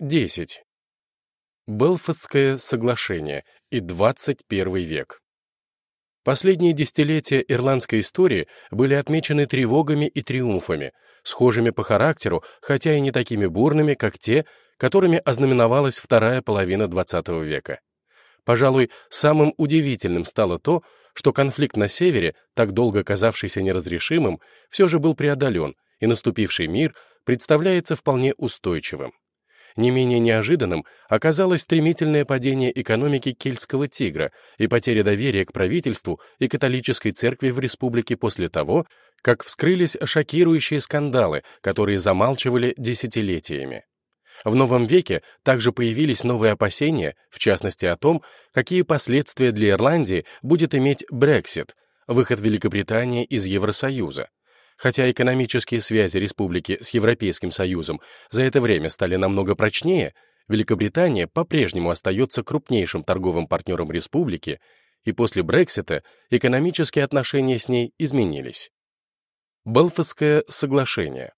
10. Белфастское соглашение и 21 век. Последние десятилетия ирландской истории были отмечены тревогами и триумфами, схожими по характеру, хотя и не такими бурными, как те, которыми ознаменовалась вторая половина XX века. Пожалуй, самым удивительным стало то, что конфликт на севере, так долго казавшийся неразрешимым, все же был преодолен, и наступивший мир представляется вполне устойчивым. Не менее неожиданным оказалось стремительное падение экономики кельтского тигра и потеря доверия к правительству и католической церкви в республике после того, как вскрылись шокирующие скандалы, которые замалчивали десятилетиями. В новом веке также появились новые опасения, в частности о том, какие последствия для Ирландии будет иметь Брексит, выход Великобритании из Евросоюза. Хотя экономические связи республики с Европейским Союзом за это время стали намного прочнее, Великобритания по-прежнему остается крупнейшим торговым партнером республики, и после Брексита экономические отношения с ней изменились. Белфастское соглашение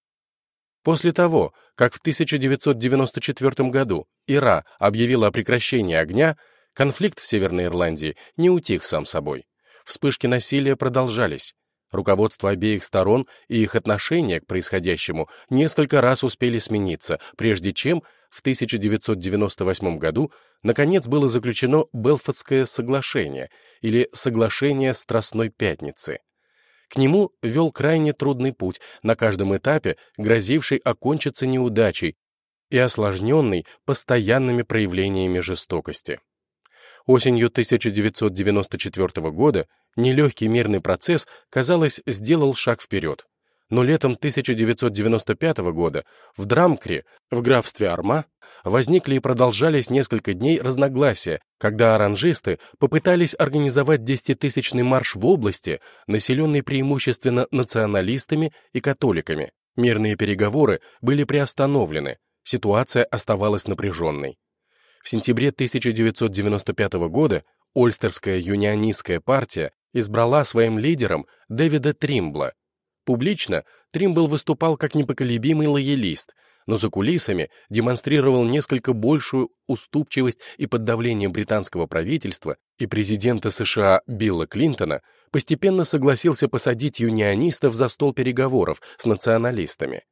После того, как в 1994 году Ира объявила о прекращении огня, конфликт в Северной Ирландии не утих сам собой. Вспышки насилия продолжались. Руководство обеих сторон и их отношение к происходящему несколько раз успели смениться, прежде чем в 1998 году наконец было заключено Белфастское соглашение или Соглашение Страстной Пятницы. К нему вел крайне трудный путь, на каждом этапе грозивший окончиться неудачей и осложненный постоянными проявлениями жестокости. Осенью 1994 года нелегкий мирный процесс, казалось, сделал шаг вперед. Но летом 1995 года в Драмкре, в графстве Арма, возникли и продолжались несколько дней разногласия, когда оранжисты попытались организовать десятитысячный марш в области, населенной преимущественно националистами и католиками. Мирные переговоры были приостановлены, ситуация оставалась напряженной. В сентябре 1995 года Ольстерская юнионистская партия избрала своим лидером Дэвида Тримбла. Публично Тримбл выступал как непоколебимый лоялист, но за кулисами демонстрировал несколько большую уступчивость и под давлением британского правительства и президента США Билла Клинтона постепенно согласился посадить юнионистов за стол переговоров с националистами.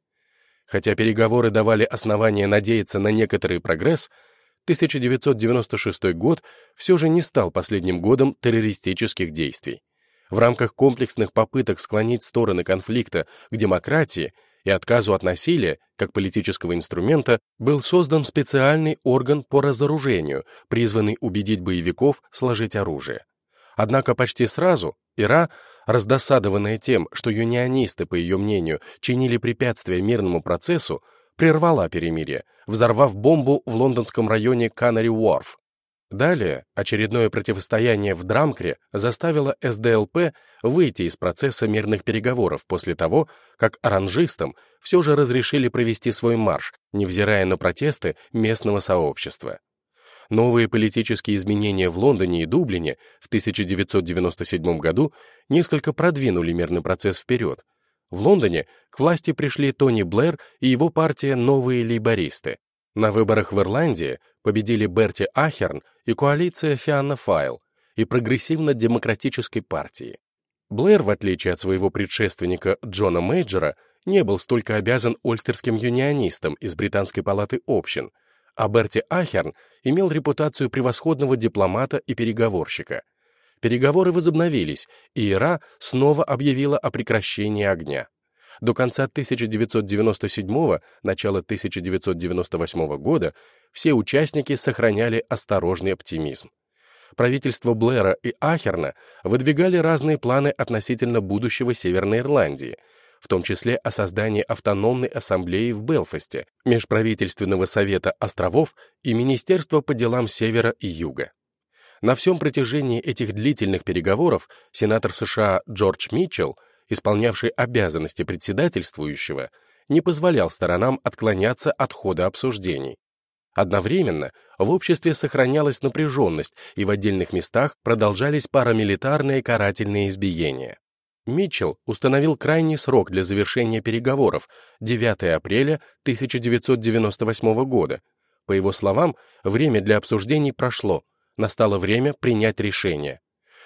Хотя переговоры давали основания надеяться на некоторый прогресс, 1996 год все же не стал последним годом террористических действий. В рамках комплексных попыток склонить стороны конфликта к демократии и отказу от насилия, как политического инструмента, был создан специальный орган по разоружению, призванный убедить боевиков сложить оружие. Однако почти сразу Ира, раздосадованная тем, что юнионисты, по ее мнению, чинили препятствия мирному процессу, прервала перемирие, взорвав бомбу в лондонском районе Канари-Уорф. Далее очередное противостояние в Драмкре заставило СДЛП выйти из процесса мирных переговоров после того, как оранжистам все же разрешили провести свой марш, невзирая на протесты местного сообщества. Новые политические изменения в Лондоне и Дублине в 1997 году несколько продвинули мирный процесс вперед. В Лондоне к власти пришли Тони Блэр и его партия «Новые лейбористы», на выборах в Ирландии победили Берти Ахерн и коалиция Фианна Файл и прогрессивно-демократической партии. Блэр, в отличие от своего предшественника Джона Мейджора, не был столько обязан ольстерским юнионистам из Британской палаты общин, а Берти Ахерн имел репутацию превосходного дипломата и переговорщика. Переговоры возобновились, и Ира снова объявила о прекращении огня. До конца 1997 начала 1998 года все участники сохраняли осторожный оптимизм. Правительство Блэра и Ахерна выдвигали разные планы относительно будущего Северной Ирландии, в том числе о создании автономной ассамблеи в Белфасте, Межправительственного совета островов и Министерства по делам Севера и Юга. На всем протяжении этих длительных переговоров сенатор США Джордж Митчелл исполнявший обязанности председательствующего, не позволял сторонам отклоняться от хода обсуждений. Одновременно в обществе сохранялась напряженность, и в отдельных местах продолжались парамилитарные карательные избиения. Митчелл установил крайний срок для завершения переговоров — 9 апреля 1998 года, По его словам, время для обсуждений прошло, настало время принять решение.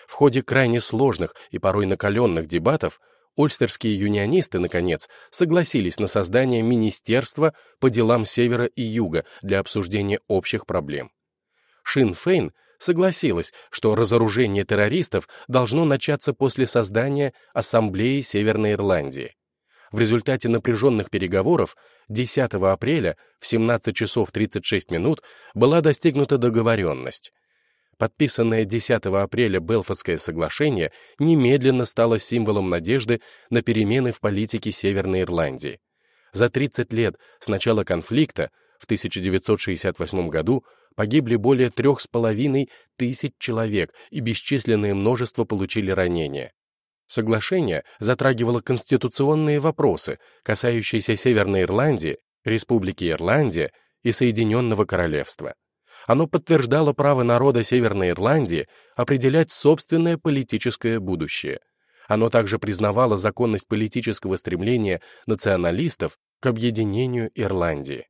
В ходе крайне сложных и порой накаленных дебатов ольстерские юнионисты, наконец, согласились на создание Министерства по делам Севера и Юга для обсуждения общих проблем. Шин Фейн согласилась, что разоружение террористов должно начаться после создания Ассамблеи Северной Ирландии. В результате напряженных переговоров 10 апреля в 17 часов 36 минут была достигнута договоренность. Подписанное 10 апреля Белфастское соглашение немедленно стало символом надежды на перемены в политике Северной Ирландии. За 30 лет с начала конфликта в 1968 году погибли более трех с половиной тысяч человек и бесчисленное множество получили ранения. Соглашение затрагивало конституционные вопросы, касающиеся Северной Ирландии, Республики Ирландия и Соединенного Королевства. Оно подтверждало право народа Северной Ирландии определять собственное политическое будущее. Оно также признавало законность политического стремления националистов к объединению Ирландии.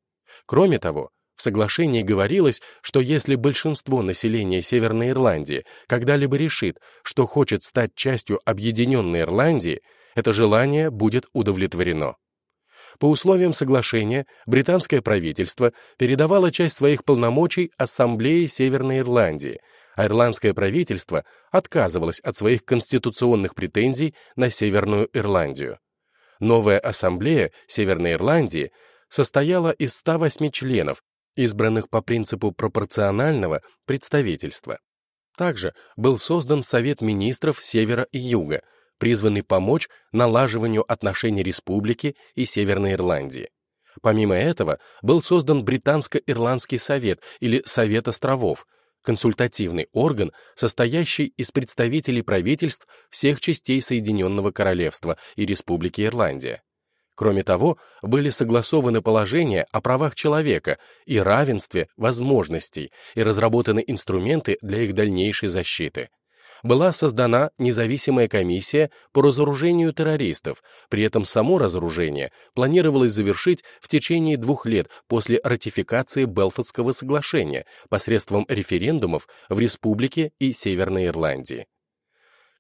Кроме того, в соглашении говорилось, что если большинство населения Северной Ирландии когда-либо решит, что хочет стать частью объединенной Ирландии, это желание будет удовлетворено. По условиям соглашения британское правительство передавало часть своих полномочий Ассамблее Северной Ирландии, а ирландское правительство отказывалось от своих конституционных претензий на Северную Ирландию. Новая Ассамблея Северной Ирландии состояла из 108 членов, избранных по принципу пропорционального представительства. Также был создан Совет министров Севера и Юга, призванный помочь налаживанию отношений республики и Северной Ирландии. Помимо этого, был создан Британско-Ирландский совет или Совет островов, консультативный орган, состоящий из представителей правительств всех частей Соединенного Королевства и Республики Ирландия. Кроме того, были согласованы положения о правах человека и равенстве возможностей и разработаны инструменты для их дальнейшей защиты. Была создана независимая комиссия по разоружению террористов, при этом само разоружение планировалось завершить в течение двух лет после ратификации Белфастского соглашения посредством референдумов в Республике и Северной Ирландии.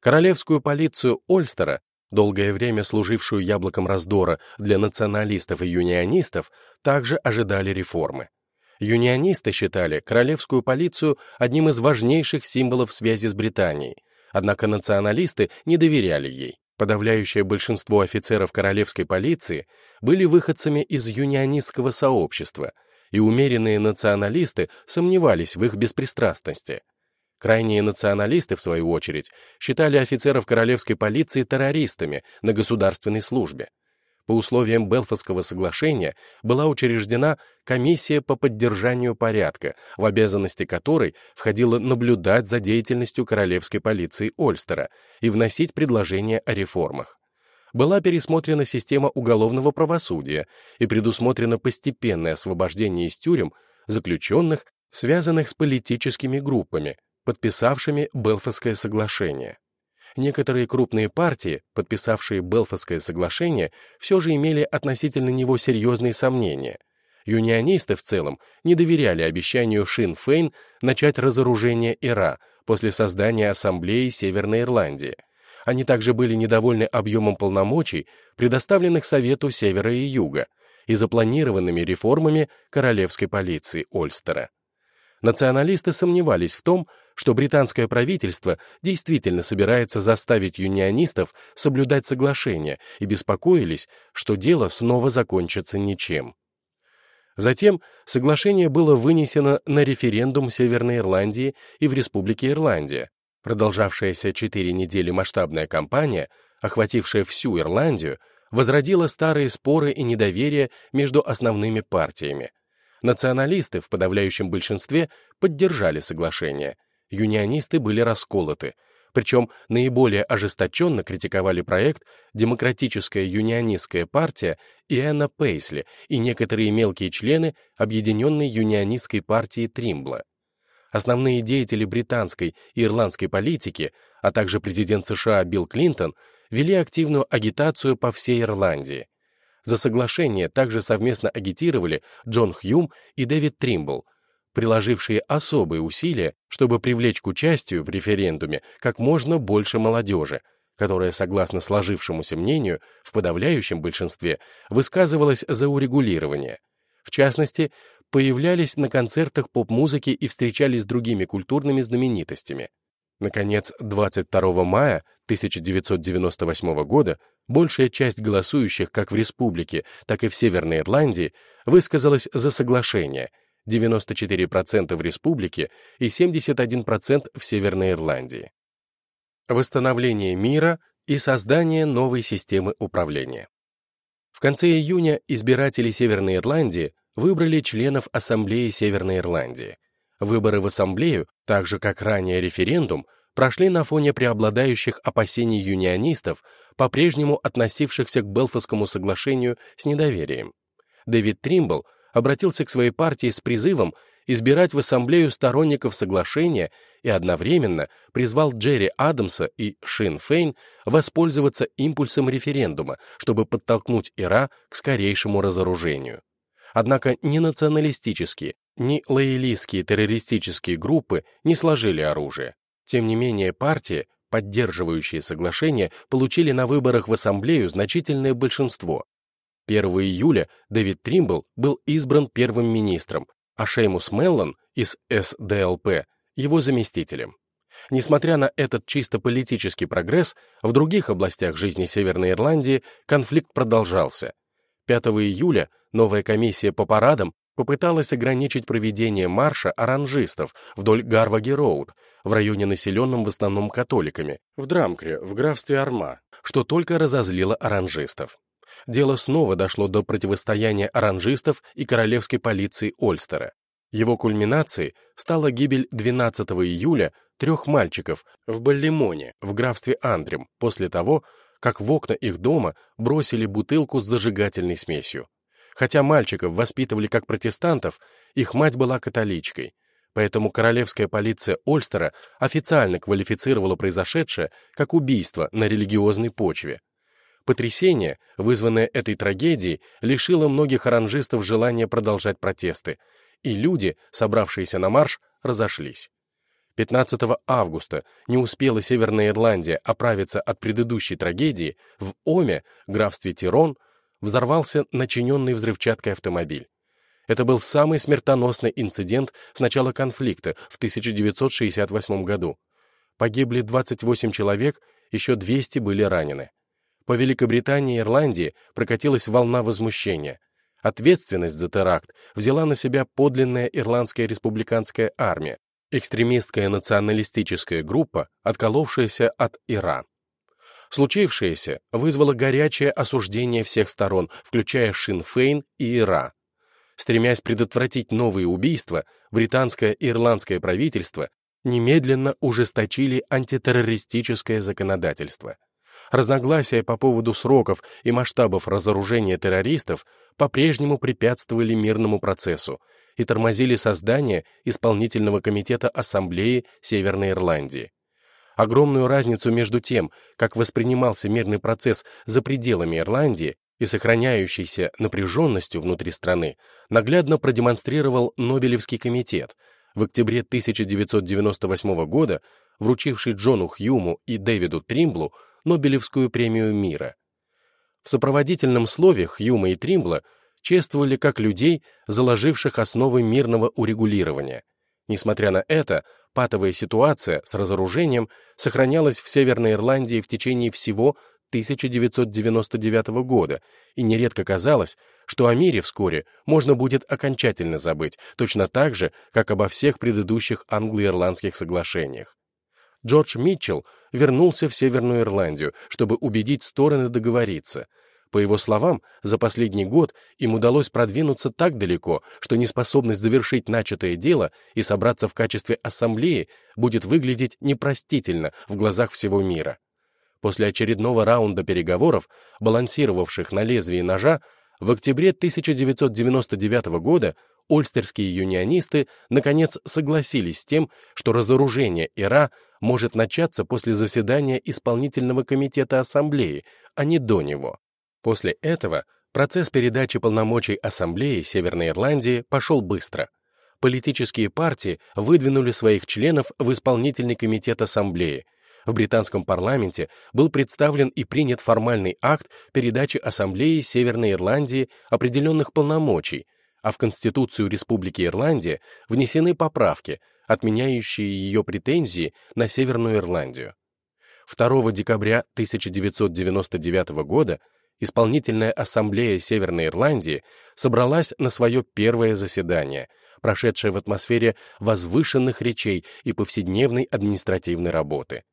Королевскую полицию Ольстера долгое время служившую яблоком раздора для националистов и юнионистов, также ожидали реформы. Юнионисты считали королевскую полицию одним из важнейших символов связи с Британией, однако националисты не доверяли ей. Подавляющее большинство офицеров королевской полиции были выходцами из юнионистского сообщества, и умеренные националисты сомневались в их беспристрастности. Крайние националисты, в свою очередь, считали офицеров королевской полиции террористами на государственной службе. По условиям Белфастского соглашения была учреждена комиссия по поддержанию порядка, в обязанности которой входило наблюдать за деятельностью королевской полиции Ольстера и вносить предложения о реформах. Была пересмотрена система уголовного правосудия и предусмотрено постепенное освобождение из тюрем заключенных, связанных с политическими группами, подписавшими Белфастское соглашение. Некоторые крупные партии, подписавшие Белфастское соглашение, все же имели относительно него серьезные сомнения. Юнионисты в целом не доверяли обещанию Шин Фейн начать разоружение Ира после создания Ассамблеи Северной Ирландии. Они также были недовольны объемом полномочий, предоставленных Совету Севера и Юга, и запланированными реформами королевской полиции Ольстера. Националисты сомневались в том, что британское правительство действительно собирается заставить юнионистов соблюдать соглашение и беспокоились, что дело снова закончится ничем. Затем соглашение было вынесено на референдум Северной Ирландии и в Республике Ирландия. Продолжавшаяся четыре недели масштабная кампания, охватившая всю Ирландию, возродила старые споры и недоверие между основными партиями. Националисты в подавляющем большинстве поддержали соглашение, юнионисты были расколоты, причем наиболее ожесточенно критиковали проект Демократическая юнионистская партия Иэна Пейсли и некоторые мелкие члены Объединенной юнионистской партии Тримбла. Основные деятели британской и ирландской политики, а также президент США Билл Клинтон, вели активную агитацию по всей Ирландии. За соглашение также совместно агитировали Джон Хьюм и Дэвид Тримбл, приложившие особые усилия, чтобы привлечь к участию в референдуме как можно больше молодежи, которая, согласно сложившемуся мнению, в подавляющем большинстве высказывалась за урегулирование. В частности, появлялись на концертах поп-музыки и встречались с другими культурными знаменитостями. Наконец, 22 мая 1998 года большая часть голосующих как в республике, так и в Северной Ирландии высказалась за соглашение, 94% в республике и 71% в Северной Ирландии. Восстановление мира и создание новой системы управления. В конце июня избиратели Северной Ирландии выбрали членов Ассамблеи Северной Ирландии. Выборы в Ассамблею, так же как ранее референдум, прошли на фоне преобладающих опасений юнионистов, по-прежнему относившихся к Белфастскому соглашению с недоверием. Дэвид Тримбл обратился к своей партии с призывом избирать в ассамблею сторонников соглашения и одновременно призвал Джерри Адамса и Шин Фейн воспользоваться импульсом референдума, чтобы подтолкнуть Ира к скорейшему разоружению. Однако ни националистические, ни лоялистские террористические группы не сложили оружие. Тем не менее, партии, поддерживающие соглашение, получили на выборах в Ассамблею значительное большинство. 1 июля Дэвид Тримбл был избран первым министром, а Шеймус Меллон из СДЛП его заместителем. Несмотря на этот чисто политический прогресс, в других областях жизни Северной Ирландии конфликт продолжался. 5 июля новая комиссия по парадам попыталась ограничить проведение марша оранжистов вдоль Гарваги-Роуд, в районе населенном в основном католиками, в Драмкре, в графстве Арма, что только разозлило оранжистов. Дело снова дошло до противостояния оранжистов и королевской полиции Ольстера. Его кульминацией стала гибель 12 июля трех мальчиков в Баллимоне, в графстве Андрем, после того, как в окна их дома бросили бутылку с зажигательной смесью. Хотя мальчиков воспитывали как протестантов, их мать была католичкой, поэтому королевская полиция Ольстера официально квалифицировала произошедшее как убийство на религиозной почве. Потрясение, вызванное этой трагедией, лишило многих оранжистов желания продолжать протесты, и люди, собравшиеся на марш, разошлись. 15 августа не успела Северная Ирландия оправиться от предыдущей трагедии, в Оме, графстве Тирон, взорвался начиненный взрывчаткой автомобиль. Это был самый смертоносный инцидент с начала конфликта в 1968 году. Погибли 28 человек, еще 200 были ранены. По Великобритании и Ирландии прокатилась волна возмущения. Ответственность за теракт взяла на себя подлинная Ирландская республиканская армия, экстремистская националистическая группа, отколовшаяся от Ирана. Случившееся вызвало горячее осуждение всех сторон, включая Шинфейн и Ира. Стремясь предотвратить новые убийства, британское и ирландское правительство немедленно ужесточили антитеррористическое законодательство. Разногласия по поводу сроков и масштабов разоружения террористов по-прежнему препятствовали мирному процессу и тормозили создание исполнительного комитета Ассамблеи Северной Ирландии. Огромную разницу между тем, как воспринимался мирный процесс за пределами Ирландии и сохраняющейся напряженностью внутри страны, наглядно продемонстрировал Нобелевский комитет, в октябре 1998 года вручивший Джону Хьюму и Дэвиду Тримблу Нобелевскую премию мира. В сопроводительном слове Хьюма и Тримбла чествовали как людей, заложивших основы мирного урегулирования. Несмотря на это, патовая ситуация с разоружением сохранялась в Северной Ирландии в течение всего 1999 года, и нередко казалось, что о мире вскоре можно будет окончательно забыть, точно так же, как обо всех предыдущих англо-ирландских соглашениях. Джордж Митчелл вернулся в Северную Ирландию, чтобы убедить стороны договориться — по его словам, за последний год им удалось продвинуться так далеко, что неспособность завершить начатое дело и собраться в качестве ассамблеи будет выглядеть непростительно в глазах всего мира. После очередного раунда переговоров, балансировавших на лезвии ножа, в октябре 1999 года ольстерские юнионисты наконец согласились с тем, что разоружение Ира может начаться после заседания исполнительного комитета ассамблеи, а не до него. После этого Процесс передачи полномочий Ассамблеи Северной Ирландии пошел быстро. Политические партии выдвинули своих членов в исполнительный комитет Ассамблеи. В британском парламенте был представлен и принят формальный акт передачи Ассамблеи Северной Ирландии определенных полномочий, а в Конституцию Республики Ирландия внесены поправки, отменяющие ее претензии на Северную Ирландию. 2 декабря 1999 года Исполнительная ассамблея Северной Ирландии собралась на свое первое заседание, прошедшее в атмосфере возвышенных речей и повседневной административной работы.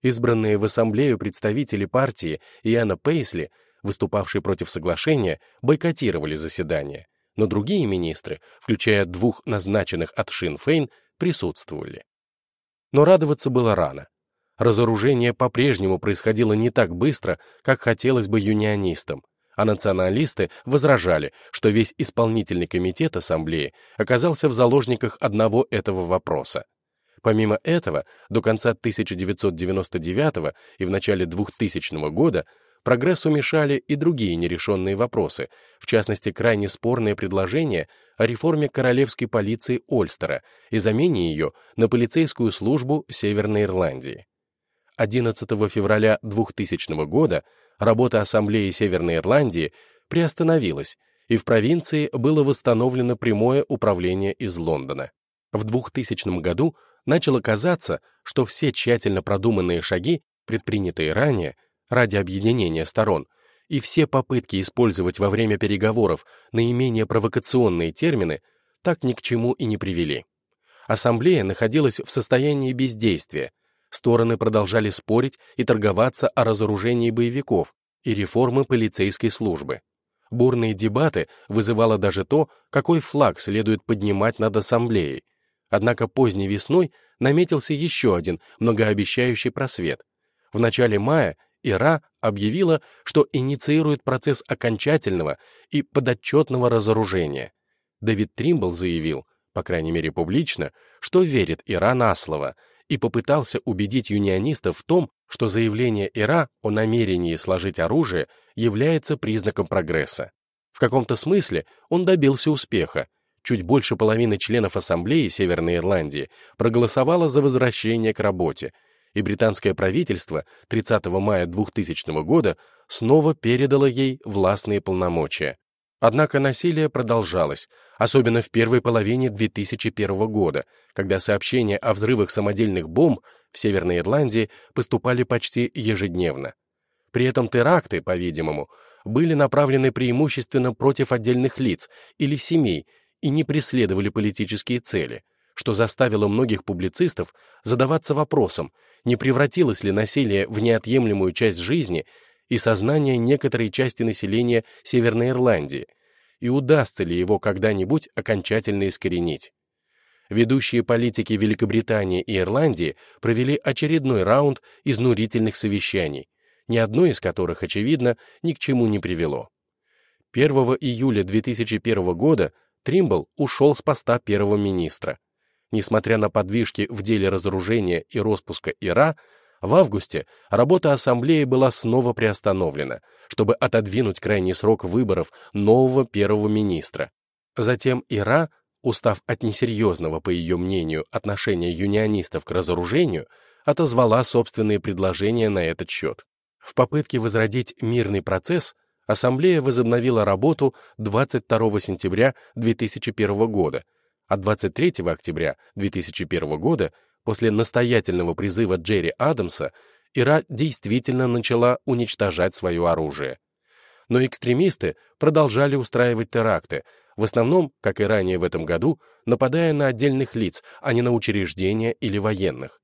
Избранные в ассамблею представители партии Иоанна Пейсли, выступавшие против соглашения, бойкотировали заседание, но другие министры, включая двух назначенных от Шин-Фейн, присутствовали. Но радоваться было рано. Разоружение по-прежнему происходило не так быстро, как хотелось бы юнионистам, а националисты возражали, что весь исполнительный комитет Ассамблеи оказался в заложниках одного этого вопроса. Помимо этого, до конца 1999 и в начале 2000 года прогрессу мешали и другие нерешенные вопросы, в частности, крайне спорное предложение о реформе королевской полиции Ольстера и замене ее на полицейскую службу Северной Ирландии. 11 февраля 2000 года работа Ассамблеи Северной Ирландии приостановилась, и в провинции было восстановлено прямое управление из Лондона. В 2000 году начало казаться, что все тщательно продуманные шаги, предпринятые ранее ради объединения сторон, и все попытки использовать во время переговоров наименее провокационные термины так ни к чему и не привели. Ассамблея находилась в состоянии бездействия, Стороны продолжали спорить и торговаться о разоружении боевиков и реформы полицейской службы. Бурные дебаты вызывало даже то, какой флаг следует поднимать над ассамблеей. Однако поздней весной наметился еще один многообещающий просвет. В начале мая ИРА объявила, что инициирует процесс окончательного и подотчетного разоружения. Дэвид Тримбл заявил, по крайней мере публично, что верит ИРА на слово — и попытался убедить юнионистов в том, что заявление Ира о намерении сложить оружие является признаком прогресса. В каком-то смысле он добился успеха. Чуть больше половины членов Ассамблеи Северной Ирландии проголосовало за возвращение к работе, и британское правительство 30 мая 2000 года снова передало ей властные полномочия. Однако насилие продолжалось, особенно в первой половине 2001 года, когда сообщения о взрывах самодельных бомб в Северной Ирландии поступали почти ежедневно. При этом теракты, по-видимому, были направлены преимущественно против отдельных лиц или семей и не преследовали политические цели, что заставило многих публицистов задаваться вопросом, не превратилось ли насилие в неотъемлемую часть жизни и сознание некоторой части населения Северной Ирландии, и удастся ли его когда-нибудь окончательно искоренить. Ведущие политики Великобритании и Ирландии провели очередной раунд изнурительных совещаний, ни одно из которых, очевидно, ни к чему не привело. 1 июля 2001 года Тримбл ушел с поста первого министра. Несмотря на подвижки в деле разоружения и распуска ИРА, в августе работа Ассамблеи была снова приостановлена, чтобы отодвинуть крайний срок выборов нового первого министра. Затем Ира, устав от несерьезного, по ее мнению, отношения юнионистов к разоружению, отозвала собственные предложения на этот счет. В попытке возродить мирный процесс Ассамблея возобновила работу 22 сентября 2001 года, а 23 октября 2001 года После настоятельного призыва Джерри Адамса Ира действительно начала уничтожать свое оружие. Но экстремисты продолжали устраивать теракты, в основном, как и ранее в этом году, нападая на отдельных лиц, а не на учреждения или военных.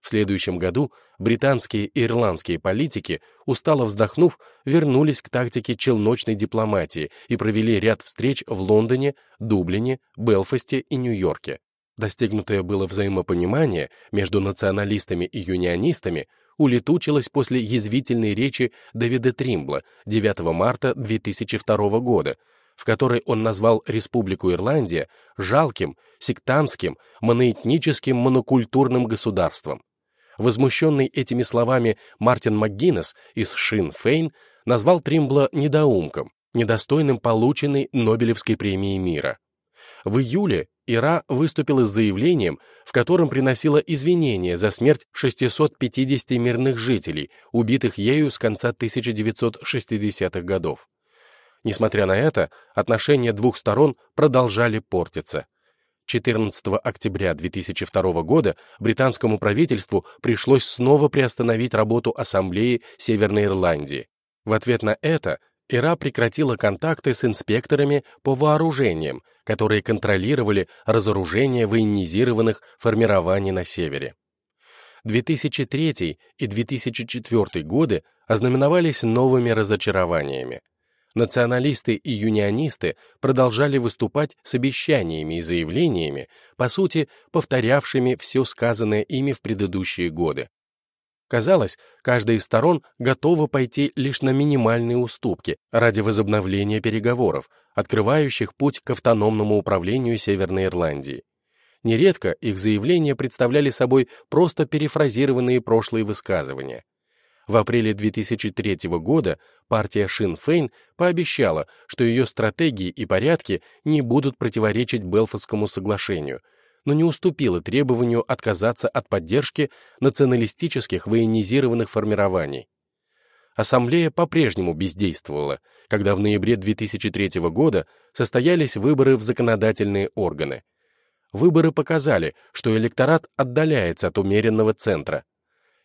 В следующем году британские и ирландские политики, устало вздохнув, вернулись к тактике челночной дипломатии и провели ряд встреч в Лондоне, Дублине, Белфасте и Нью-Йорке. Достигнутое было взаимопонимание между националистами и юнионистами улетучилось после язвительной речи Дэвида Тримбла 9 марта 2002 года, в которой он назвал Республику Ирландия жалким, сектантским, моноэтническим монокультурным государством. Возмущенный этими словами Мартин МакГиннес из Шин Фейн назвал Тримбла недоумком, недостойным полученной Нобелевской премии мира. В июле Ира выступила с заявлением, в котором приносила извинения за смерть 650 мирных жителей, убитых ею с конца 1960-х годов. Несмотря на это, отношения двух сторон продолжали портиться. 14 октября 2002 года британскому правительству пришлось снова приостановить работу Ассамблеи Северной Ирландии. В ответ на это Ира прекратила контакты с инспекторами по вооружениям, которые контролировали разоружение военизированных формирований на севере. 2003 и 2004 годы ознаменовались новыми разочарованиями. Националисты и юнионисты продолжали выступать с обещаниями и заявлениями, по сути, повторявшими все сказанное ими в предыдущие годы. Казалось, каждая из сторон готова пойти лишь на минимальные уступки ради возобновления переговоров, открывающих путь к автономному управлению Северной Ирландии. Нередко их заявления представляли собой просто перефразированные прошлые высказывания. В апреле 2003 года партия Шин Фейн пообещала, что ее стратегии и порядки не будут противоречить Белфастскому соглашению – но не уступила требованию отказаться от поддержки националистических военизированных формирований. Ассамблея по-прежнему бездействовала, когда в ноябре 2003 года состоялись выборы в законодательные органы. Выборы показали, что электорат отдаляется от умеренного центра.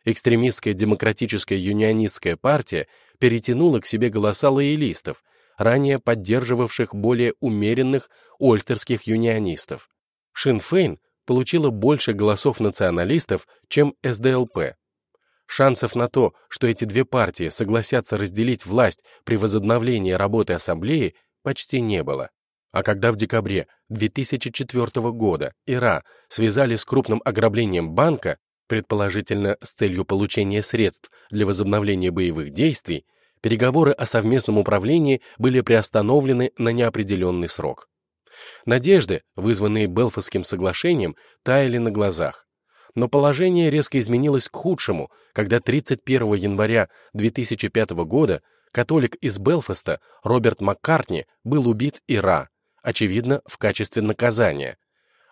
Экстремистская демократическая юнионистская партия перетянула к себе голоса лоялистов, ранее поддерживавших более умеренных ольстерских юнионистов. Шин Фейн получила больше голосов националистов, чем СДЛП. Шансов на то, что эти две партии согласятся разделить власть при возобновлении работы Ассамблеи, почти не было. А когда в декабре 2004 года ИРА связали с крупным ограблением банка, предположительно с целью получения средств для возобновления боевых действий, переговоры о совместном управлении были приостановлены на неопределенный срок. Надежды, вызванные Белфастским соглашением, таяли на глазах. Но положение резко изменилось к худшему, когда 31 января 2005 года католик из Белфаста Роберт Маккартни был убит Ира, очевидно, в качестве наказания.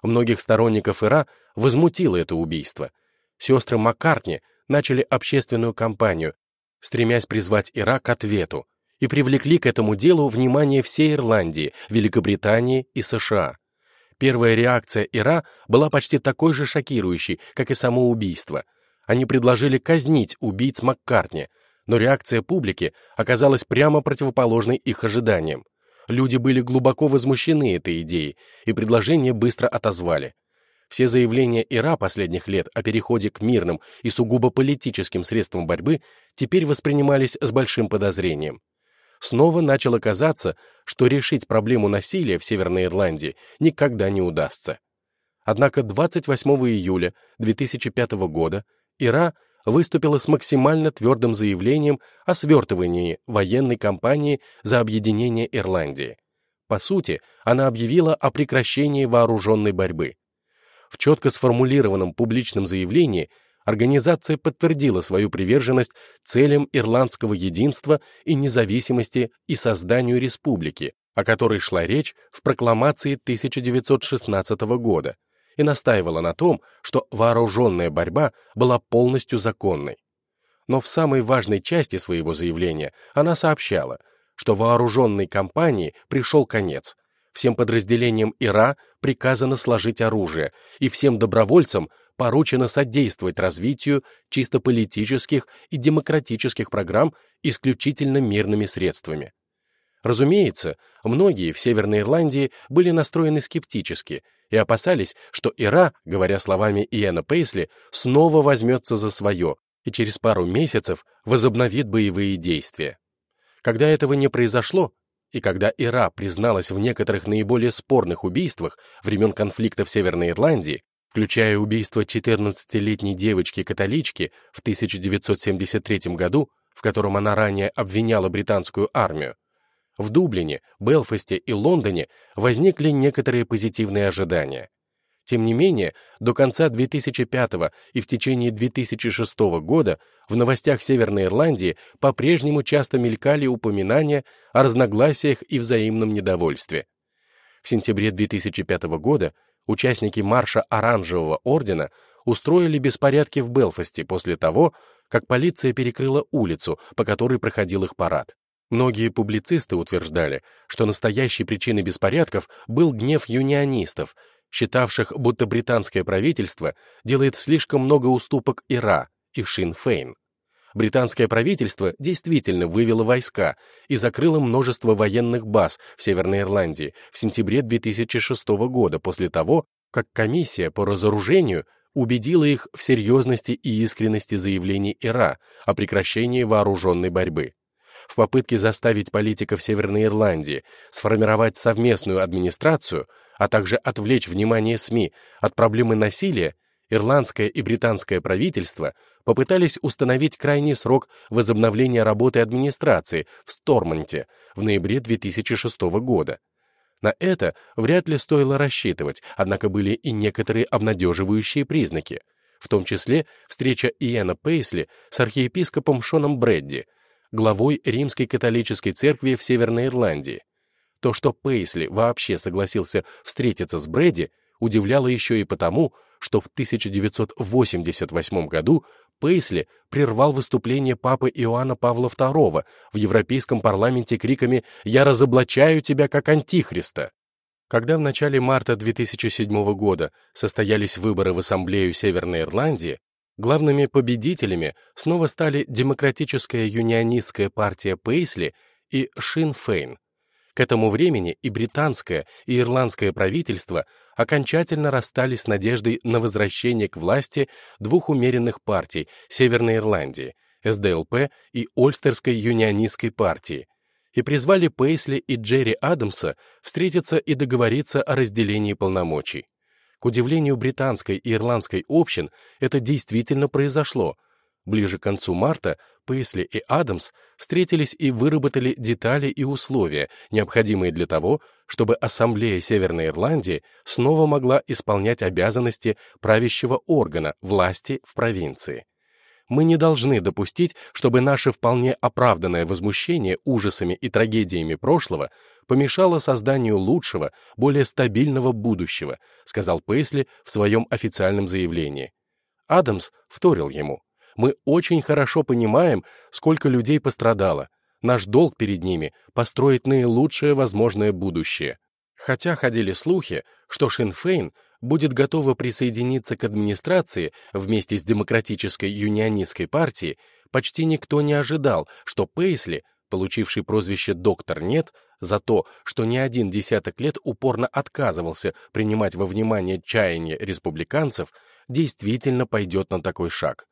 Многих сторонников Ира возмутило это убийство. Сестры Маккартни начали общественную кампанию, стремясь призвать Ира к ответу, и привлекли к этому делу внимание всей Ирландии, Великобритании и США. Первая реакция Ира была почти такой же шокирующей, как и само убийство. Они предложили казнить убийц Маккартни, но реакция публики оказалась прямо противоположной их ожиданиям. Люди были глубоко возмущены этой идеей, и предложение быстро отозвали. Все заявления Ира последних лет о переходе к мирным и сугубо политическим средствам борьбы теперь воспринимались с большим подозрением снова начало казаться, что решить проблему насилия в Северной Ирландии никогда не удастся. Однако 28 июля 2005 года Ира выступила с максимально твердым заявлением о свертывании военной кампании за объединение Ирландии. По сути, она объявила о прекращении вооруженной борьбы. В четко сформулированном публичном заявлении организация подтвердила свою приверженность целям ирландского единства и независимости и созданию республики, о которой шла речь в прокламации 1916 года, и настаивала на том, что вооруженная борьба была полностью законной. Но в самой важной части своего заявления она сообщала, что вооруженной кампании пришел конец, всем подразделениям ИРА приказано сложить оружие, и всем добровольцам поручено содействовать развитию чисто политических и демократических программ исключительно мирными средствами. Разумеется, многие в Северной Ирландии были настроены скептически и опасались, что Ира, говоря словами Иэна Пейсли, снова возьмется за свое и через пару месяцев возобновит боевые действия. Когда этого не произошло, и когда Ира призналась в некоторых наиболее спорных убийствах времен конфликта в Северной Ирландии, включая убийство 14-летней девочки-католички в 1973 году, в котором она ранее обвиняла британскую армию, в Дублине, Белфасте и Лондоне возникли некоторые позитивные ожидания. Тем не менее, до конца 2005 и в течение 2006 года в новостях Северной Ирландии по-прежнему часто мелькали упоминания о разногласиях и взаимном недовольстве. В сентябре 2005 года участники марша Оранжевого ордена устроили беспорядки в Белфасте после того, как полиция перекрыла улицу, по которой проходил их парад. Многие публицисты утверждали, что настоящей причиной беспорядков был гнев юнионистов, считавших, будто британское правительство делает слишком много уступок Ира и Шин-Фейн. Британское правительство действительно вывело войска и закрыло множество военных баз в Северной Ирландии в сентябре 2006 года после того, как комиссия по разоружению убедила их в серьезности и искренности заявлений Ира о прекращении вооруженной борьбы. В попытке заставить политиков Северной Ирландии сформировать совместную администрацию, а также отвлечь внимание СМИ от проблемы насилия, ирландское и британское правительство попытались установить крайний срок возобновления работы администрации в Стормонте в ноябре 2006 года. На это вряд ли стоило рассчитывать, однако были и некоторые обнадеживающие признаки, в том числе встреча Иэна Пейсли с архиепископом Шоном Бредди, главой Римской католической церкви в Северной Ирландии. То, что Пейсли вообще согласился встретиться с Бредди, удивляло еще и потому, что в 1988 году Пейсли прервал выступление папы Иоанна Павла II в Европейском парламенте криками «Я разоблачаю тебя как антихриста!». Когда в начале марта 2007 года состоялись выборы в Ассамблею Северной Ирландии, главными победителями снова стали Демократическая юнионистская партия Пейсли и Шин Фейн. К этому времени и британское, и ирландское правительство окончательно расстались с надеждой на возвращение к власти двух умеренных партий Северной Ирландии, СДЛП и Ольстерской юнионистской партии, и призвали Пейсли и Джерри Адамса встретиться и договориться о разделении полномочий. К удивлению британской и ирландской общин, это действительно произошло — Ближе к концу марта Пейсли и Адамс встретились и выработали детали и условия, необходимые для того, чтобы Ассамблея Северной Ирландии снова могла исполнять обязанности правящего органа власти в провинции. Мы не должны допустить, чтобы наше вполне оправданное возмущение ужасами и трагедиями прошлого помешало созданию лучшего, более стабильного будущего, сказал Пейсли в своем официальном заявлении. Адамс вторил ему. Мы очень хорошо понимаем, сколько людей пострадало. Наш долг перед ними — построить наилучшее возможное будущее. Хотя ходили слухи, что Шинфейн будет готова присоединиться к администрации вместе с Демократической юнионистской партией, почти никто не ожидал, что Пейсли, получивший прозвище «Доктор Нет», за то, что не один десяток лет упорно отказывался принимать во внимание чаяния республиканцев, действительно пойдет на такой шаг.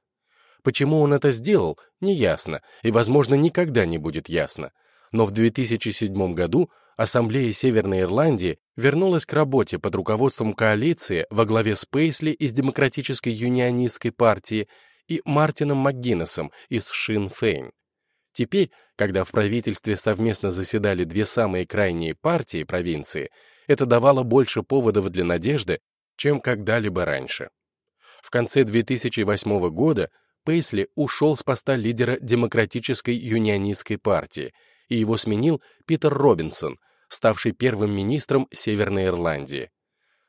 Почему он это сделал, неясно, и, возможно, никогда не будет ясно. Но в 2007 году Ассамблея Северной Ирландии вернулась к работе под руководством коалиции во главе с Пейсли из Демократической юнионистской партии и Мартином МакГиннесом из Шин Фейн. Теперь, когда в правительстве совместно заседали две самые крайние партии провинции, это давало больше поводов для надежды, чем когда-либо раньше. В конце 2008 года Пейсли ушел с поста лидера Демократической юнионистской партии, и его сменил Питер Робинсон, ставший первым министром Северной Ирландии.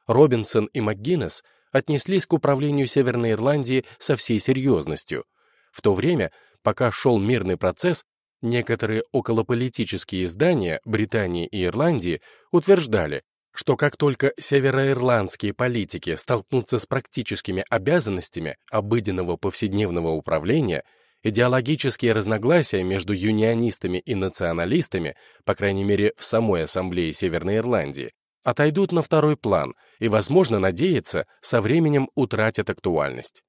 Робинсон и МакГиннес отнеслись к управлению Северной Ирландии со всей серьезностью. В то время, пока шел мирный процесс, некоторые околополитические издания Британии и Ирландии утверждали, что как только североирландские политики столкнутся с практическими обязанностями обыденного повседневного управления, идеологические разногласия между юнионистами и националистами, по крайней мере в самой Ассамблее Северной Ирландии, отойдут на второй план и, возможно, надеяться, со временем утратят актуальность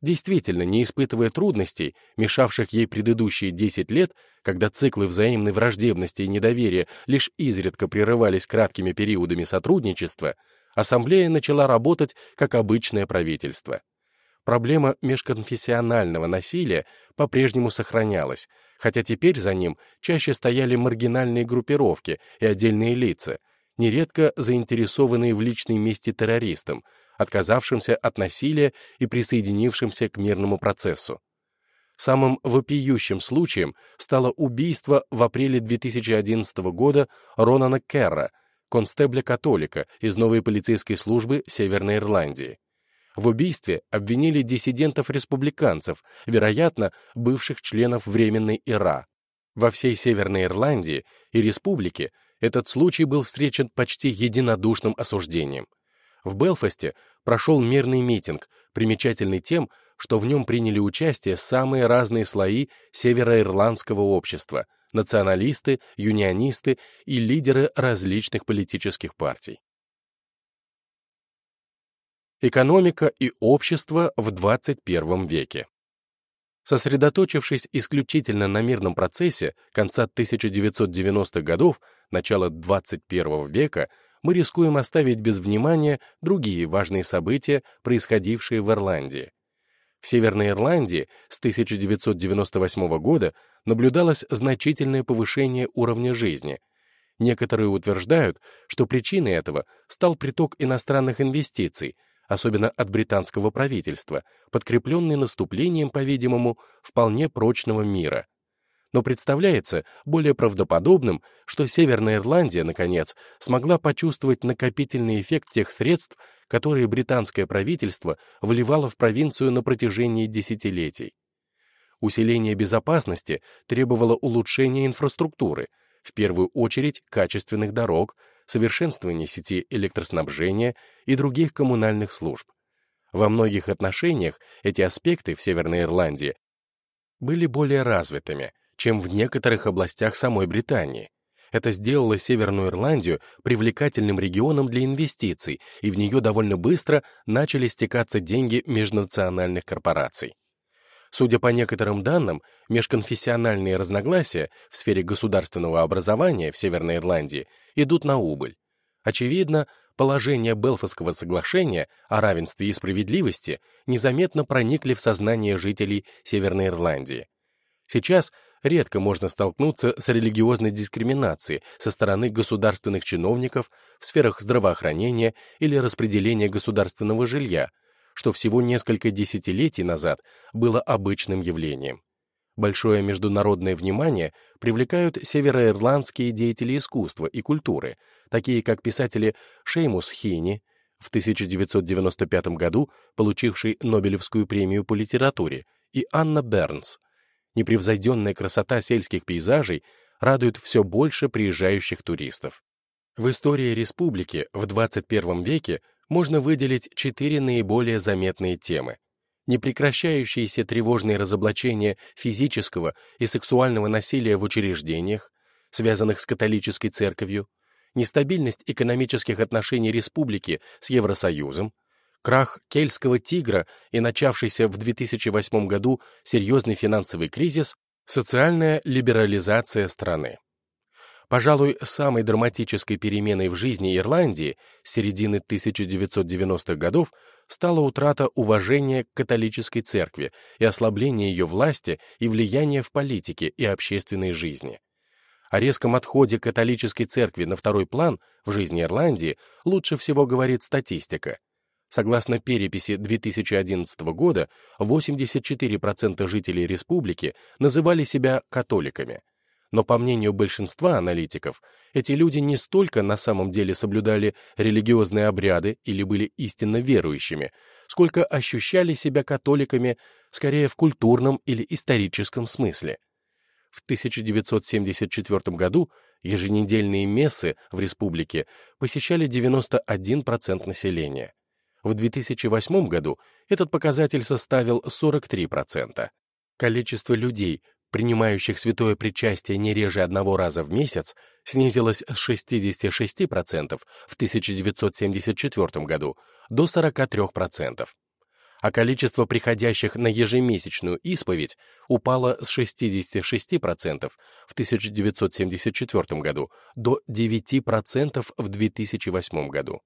действительно не испытывая трудностей, мешавших ей предыдущие 10 лет, когда циклы взаимной враждебности и недоверия лишь изредка прерывались краткими периодами сотрудничества, ассамблея начала работать как обычное правительство. Проблема межконфессионального насилия по-прежнему сохранялась, хотя теперь за ним чаще стояли маргинальные группировки и отдельные лица, нередко заинтересованные в личной мести террористам, отказавшимся от насилия и присоединившимся к мирному процессу. Самым вопиющим случаем стало убийство в апреле 2011 года Ронана Керра, констебля-католика из новой полицейской службы Северной Ирландии. В убийстве обвинили диссидентов-республиканцев, вероятно, бывших членов Временной ИРА. Во всей Северной Ирландии и республике этот случай был встречен почти единодушным осуждением. В Белфасте прошел мирный митинг, примечательный тем, что в нем приняли участие самые разные слои североирландского общества — националисты, юнионисты и лидеры различных политических партий. Экономика и общество в 21 веке Сосредоточившись исключительно на мирном процессе конца 1990-х годов, начала 21 века, мы рискуем оставить без внимания другие важные события, происходившие в Ирландии. В Северной Ирландии с 1998 года наблюдалось значительное повышение уровня жизни. Некоторые утверждают, что причиной этого стал приток иностранных инвестиций, особенно от британского правительства, подкрепленный наступлением, по-видимому, вполне прочного мира — но представляется более правдоподобным, что Северная Ирландия, наконец, смогла почувствовать накопительный эффект тех средств, которые британское правительство вливало в провинцию на протяжении десятилетий. Усиление безопасности требовало улучшения инфраструктуры, в первую очередь качественных дорог, совершенствования сети электроснабжения и других коммунальных служб. Во многих отношениях эти аспекты в Северной Ирландии были более развитыми, чем в некоторых областях самой Британии. Это сделало Северную Ирландию привлекательным регионом для инвестиций, и в нее довольно быстро начали стекаться деньги межнациональных корпораций. Судя по некоторым данным, межконфессиональные разногласия в сфере государственного образования в Северной Ирландии идут на убыль. Очевидно, положения Белфастского соглашения о равенстве и справедливости незаметно проникли в сознание жителей Северной Ирландии. Сейчас редко можно столкнуться с религиозной дискриминацией со стороны государственных чиновников в сферах здравоохранения или распределения государственного жилья, что всего несколько десятилетий назад было обычным явлением. Большое международное внимание привлекают североирландские деятели искусства и культуры, такие как писатели Шеймус Хини, в 1995 году получивший Нобелевскую премию по литературе, и Анна Бернс, непревзойденная красота сельских пейзажей радует все больше приезжающих туристов. В истории республики в 21 веке можно выделить четыре наиболее заметные темы. Непрекращающиеся тревожные разоблачения физического и сексуального насилия в учреждениях, связанных с католической церковью, нестабильность экономических отношений республики с Евросоюзом, Крах кельтского тигра и начавшийся в 2008 году серьезный финансовый кризис, социальная либерализация страны. Пожалуй, самой драматической переменой в жизни Ирландии с середины 1990-х годов стала утрата уважения к католической церкви и ослабление ее власти и влияния в политике и общественной жизни. О резком отходе католической церкви на второй план в жизни Ирландии лучше всего говорит статистика. Согласно переписи 2011 года, 84% жителей республики называли себя католиками. Но по мнению большинства аналитиков, эти люди не столько на самом деле соблюдали религиозные обряды или были истинно верующими, сколько ощущали себя католиками скорее в культурном или историческом смысле. В 1974 году еженедельные мессы в республике посещали 91% населения. В 2008 году этот показатель составил 43%. Количество людей, принимающих святое причастие не реже одного раза в месяц, снизилось с 66% в 1974 году до 43%. А количество приходящих на ежемесячную исповедь упало с 66% в 1974 году до 9% в 2008 году.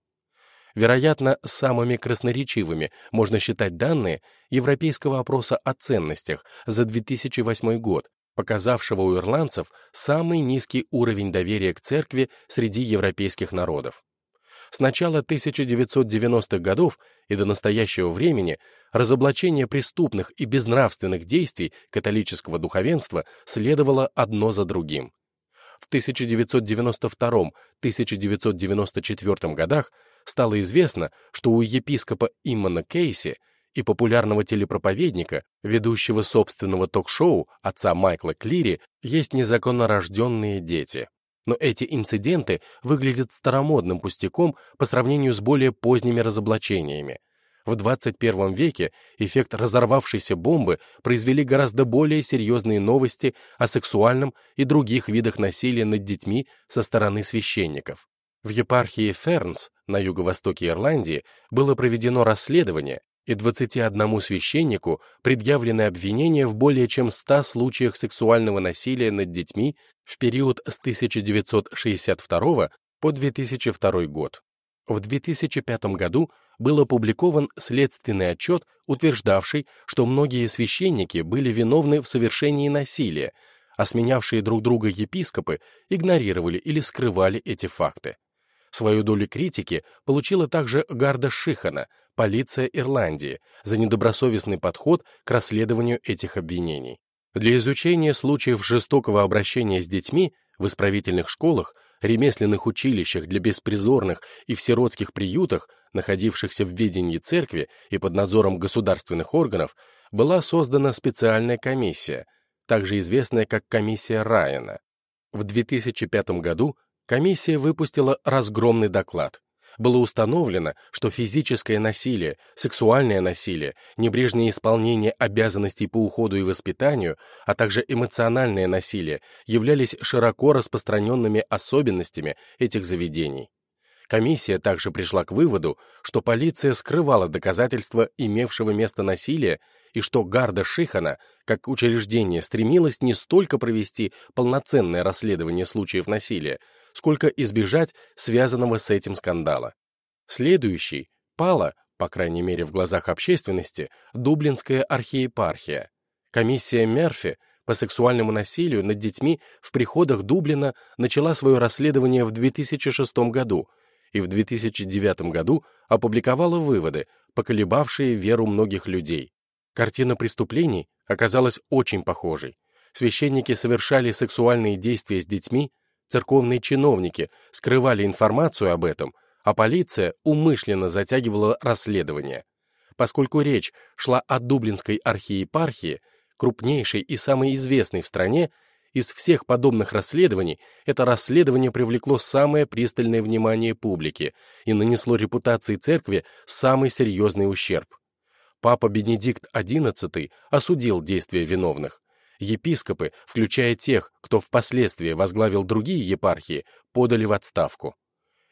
Вероятно, самыми красноречивыми можно считать данные Европейского опроса о ценностях за 2008 год, показавшего у ирландцев самый низкий уровень доверия к церкви среди европейских народов. С начала 1990-х годов и до настоящего времени разоблачение преступных и безнравственных действий католического духовенства следовало одно за другим. В 1992-1994 годах стало известно, что у епископа Иммана Кейси и популярного телепроповедника, ведущего собственного ток-шоу отца Майкла Клири, есть незаконно рожденные дети. Но эти инциденты выглядят старомодным пустяком по сравнению с более поздними разоблачениями. В 21 веке эффект разорвавшейся бомбы произвели гораздо более серьезные новости о сексуальном и других видах насилия над детьми со стороны священников. В епархии Фернс на юго-востоке Ирландии было проведено расследование, и 21 священнику предъявлены обвинения в более чем 100 случаях сексуального насилия над детьми в период с 1962 по 2002 год. В 2005 году был опубликован следственный отчет, утверждавший, что многие священники были виновны в совершении насилия, а сменявшие друг друга епископы игнорировали или скрывали эти факты. Свою долю критики получила также Гарда Шихана, полиция Ирландии, за недобросовестный подход к расследованию этих обвинений. Для изучения случаев жестокого обращения с детьми в исправительных школах, ремесленных училищах для беспризорных и в сиротских приютах, находившихся в ведении церкви и под надзором государственных органов, была создана специальная комиссия, также известная как комиссия Райана. В 2005 году Комиссия выпустила разгромный доклад. Было установлено, что физическое насилие, сексуальное насилие, небрежное исполнение обязанностей по уходу и воспитанию, а также эмоциональное насилие являлись широко распространенными особенностями этих заведений. Комиссия также пришла к выводу, что полиция скрывала доказательства имевшего место насилия и что Гарда Шихана, как учреждение, стремилась не столько провести полноценное расследование случаев насилия, сколько избежать связанного с этим скандала. Следующий пала, по крайней мере в глазах общественности, Дублинская архиепархия. Комиссия Мерфи по сексуальному насилию над детьми в приходах Дублина начала свое расследование в 2006 году – и в 2009 году опубликовала выводы, поколебавшие веру многих людей. Картина преступлений оказалась очень похожей. Священники совершали сексуальные действия с детьми, церковные чиновники скрывали информацию об этом, а полиция умышленно затягивала расследование. Поскольку речь шла о Дублинской архиепархии, крупнейшей и самой известной в стране, из всех подобных расследований это расследование привлекло самое пристальное внимание публики и нанесло репутации церкви самый серьезный ущерб. Папа Бенедикт XI осудил действия виновных. Епископы, включая тех, кто впоследствии возглавил другие епархии, подали в отставку.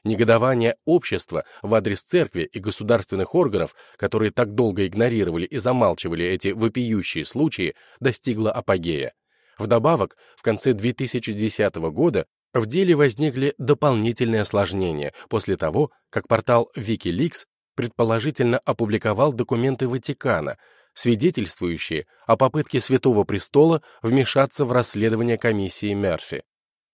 Негодование общества в адрес церкви и государственных органов, которые так долго игнорировали и замалчивали эти вопиющие случаи, достигло апогея. Вдобавок, в конце 2010 года в деле возникли дополнительные осложнения после того, как портал Wikileaks предположительно опубликовал документы Ватикана, свидетельствующие о попытке Святого Престола вмешаться в расследование комиссии Мерфи.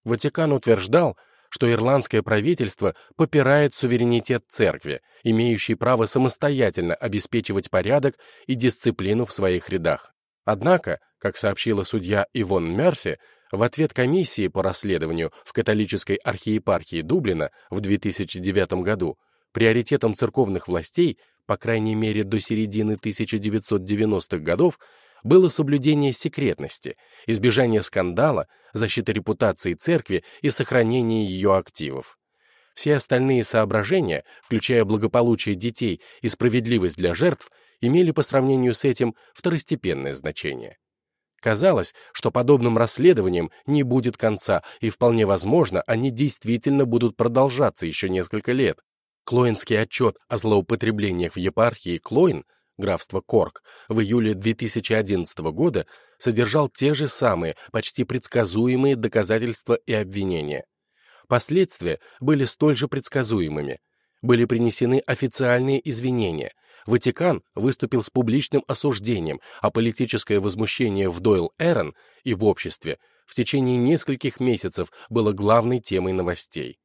Ватикан утверждал, что ирландское правительство попирает суверенитет церкви, имеющий право самостоятельно обеспечивать порядок и дисциплину в своих рядах. Однако, как сообщила судья Ивон Мерфи, в ответ комиссии по расследованию в католической архиепархии Дублина в 2009 году приоритетом церковных властей, по крайней мере до середины 1990-х годов, было соблюдение секретности, избежание скандала, защита репутации церкви и сохранение ее активов. Все остальные соображения, включая благополучие детей и справедливость для жертв, имели по сравнению с этим второстепенное значение. Казалось, что подобным расследованиям не будет конца, и вполне возможно, они действительно будут продолжаться еще несколько лет. Клоинский отчет о злоупотреблениях в епархии Клоин, графство Корк, в июле 2011 года содержал те же самые, почти предсказуемые доказательства и обвинения. Последствия были столь же предсказуемыми. Были принесены официальные извинения – Ватикан выступил с публичным осуждением, а политическое возмущение в Дойл Эрон и в обществе в течение нескольких месяцев было главной темой новостей.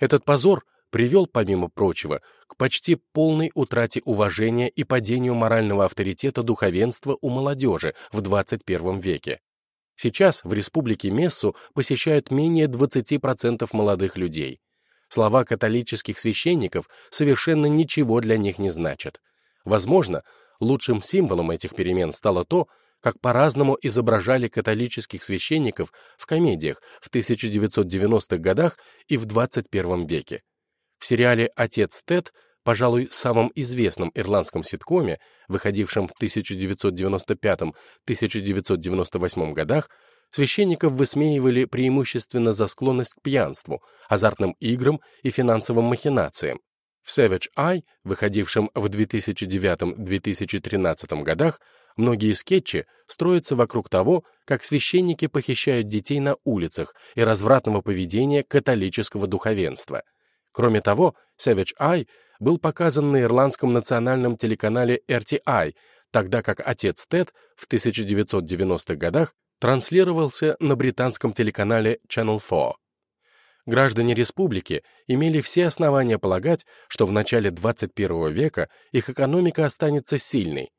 Этот позор привел, помимо прочего, к почти полной утрате уважения и падению морального авторитета духовенства у молодежи в 21 веке. Сейчас в республике Мессу посещают менее 20% молодых людей. Слова католических священников совершенно ничего для них не значат. Возможно, лучшим символом этих перемен стало то, как по-разному изображали католических священников в комедиях в 1990-х годах и в 21 веке. В сериале «Отец Тед» пожалуй, самом известном ирландском ситкоме, выходившем в 1995-1998 годах, священников высмеивали преимущественно за склонность к пьянству, азартным играм и финансовым махинациям. В Savage Eye, выходившем в 2009-2013 годах, многие скетчи строятся вокруг того, как священники похищают детей на улицах и развратного поведения католического духовенства. Кроме того, Savage Eye был показан на ирландском национальном телеканале RTI, тогда как «Отец Тед» в 1990-х годах транслировался на британском телеканале Channel 4. Граждане республики имели все основания полагать, что в начале 21 века их экономика останется сильной.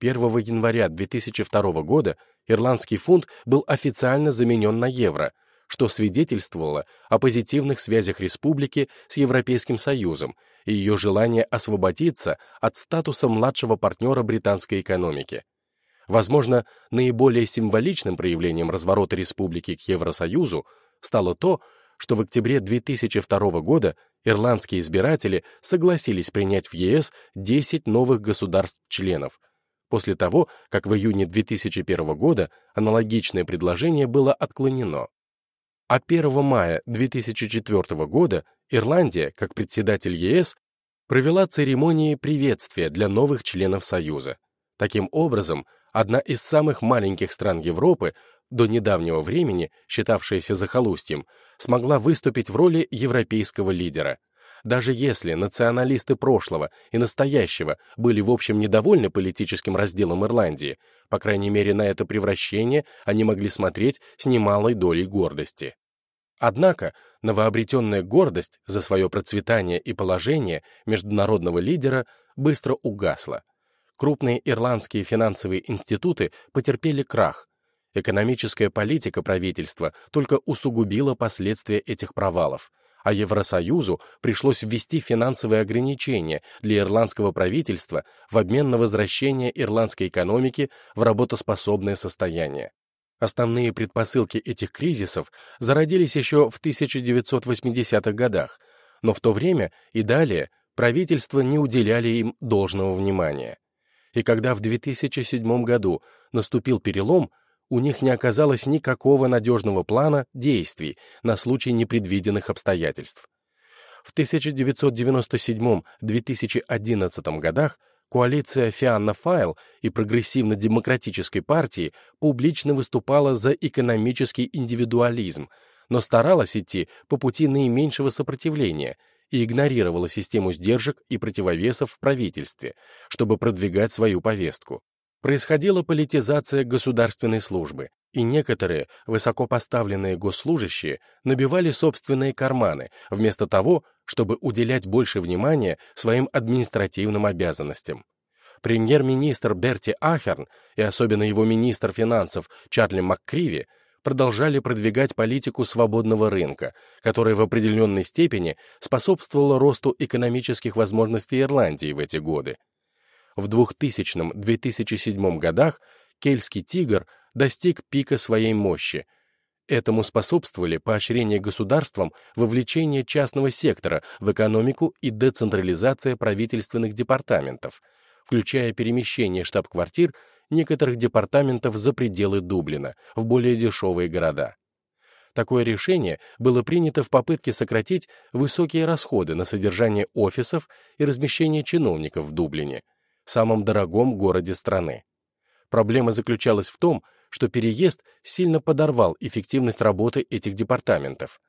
1 января 2002 года ирландский фунт был официально заменен на евро, что свидетельствовало о позитивных связях республики с Европейским Союзом и ее желание освободиться от статуса младшего партнера британской экономики. Возможно, наиболее символичным проявлением разворота республики к Евросоюзу стало то, что в октябре 2002 года ирландские избиратели согласились принять в ЕС 10 новых государств-членов, после того, как в июне 2001 года аналогичное предложение было отклонено. А 1 мая 2004 года Ирландия, как председатель ЕС, провела церемонии приветствия для новых членов Союза. Таким образом, одна из самых маленьких стран Европы, до недавнего времени считавшаяся захолустьем, смогла выступить в роли европейского лидера. Даже если националисты прошлого и настоящего были в общем недовольны политическим разделом Ирландии, по крайней мере на это превращение они могли смотреть с немалой долей гордости. Однако новообретенная гордость за свое процветание и положение международного лидера быстро угасла. Крупные ирландские финансовые институты потерпели крах. Экономическая политика правительства только усугубила последствия этих провалов, а Евросоюзу пришлось ввести финансовые ограничения для ирландского правительства в обмен на возвращение ирландской экономики в работоспособное состояние. Основные предпосылки этих кризисов зародились еще в 1980-х годах, но в то время и далее правительства не уделяли им должного внимания. И когда в 2007 году наступил перелом, у них не оказалось никакого надежного плана действий на случай непредвиденных обстоятельств. В 1997-2011 годах Коалиция Фианна Файл и прогрессивно-демократической партии публично выступала за экономический индивидуализм, но старалась идти по пути наименьшего сопротивления и игнорировала систему сдержек и противовесов в правительстве, чтобы продвигать свою повестку. Происходила политизация государственной службы, и некоторые высокопоставленные госслужащие набивали собственные карманы, вместо того, чтобы уделять больше внимания своим административным обязанностям. Премьер-министр Берти Ахерн и особенно его министр финансов Чарли МакКриви продолжали продвигать политику свободного рынка, которая в определенной степени способствовала росту экономических возможностей Ирландии в эти годы. В 2000-2007 годах кельтский тигр достиг пика своей мощи. Этому способствовали поощрение государством вовлечение частного сектора в экономику и децентрализация правительственных департаментов, включая перемещение штаб-квартир некоторых департаментов за пределы Дублина, в более дешевые города. Такое решение было принято в попытке сократить высокие расходы на содержание офисов и размещение чиновников в Дублине, самом дорогом городе страны. Проблема заключалась в том, что переезд сильно подорвал эффективность работы этих департаментов.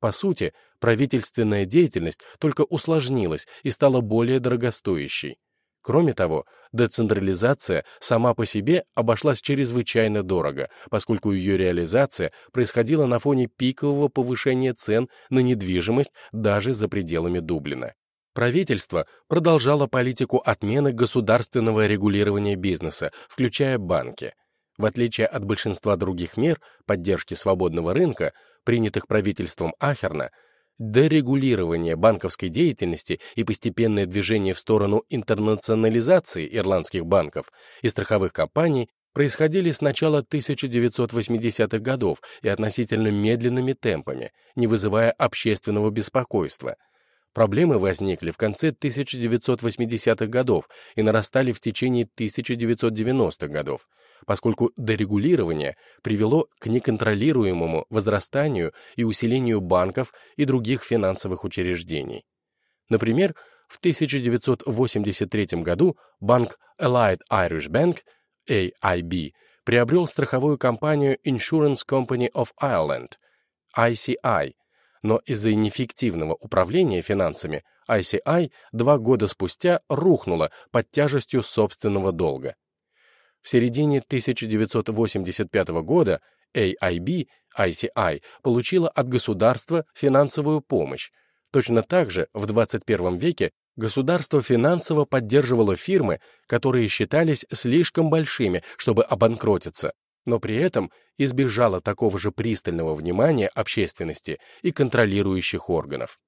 По сути, правительственная деятельность только усложнилась и стала более дорогостоящей. Кроме того, децентрализация сама по себе обошлась чрезвычайно дорого, поскольку ее реализация происходила на фоне пикового повышения цен на недвижимость даже за пределами Дублина. Правительство продолжало политику отмены государственного регулирования бизнеса, включая банки. В отличие от большинства других мер поддержки свободного рынка, принятых правительством Ахерна, дерегулирование банковской деятельности и постепенное движение в сторону интернационализации ирландских банков и страховых компаний происходили с начала 1980-х годов и относительно медленными темпами, не вызывая общественного беспокойства – Проблемы возникли в конце 1980-х годов и нарастали в течение 1990-х годов, поскольку дерегулирование привело к неконтролируемому возрастанию и усилению банков и других финансовых учреждений. Например, в 1983 году банк Allied Irish Bank, AIB, приобрел страховую компанию Insurance Company of Ireland, ICI, но из-за неэффективного управления финансами ICI два года спустя рухнула под тяжестью собственного долга. В середине 1985 года AIB, ICI, получила от государства финансовую помощь. Точно так же в 21 веке государство финансово поддерживало фирмы, которые считались слишком большими, чтобы обанкротиться, но при этом избежала такого же пристального внимания общественности и контролирующих органов.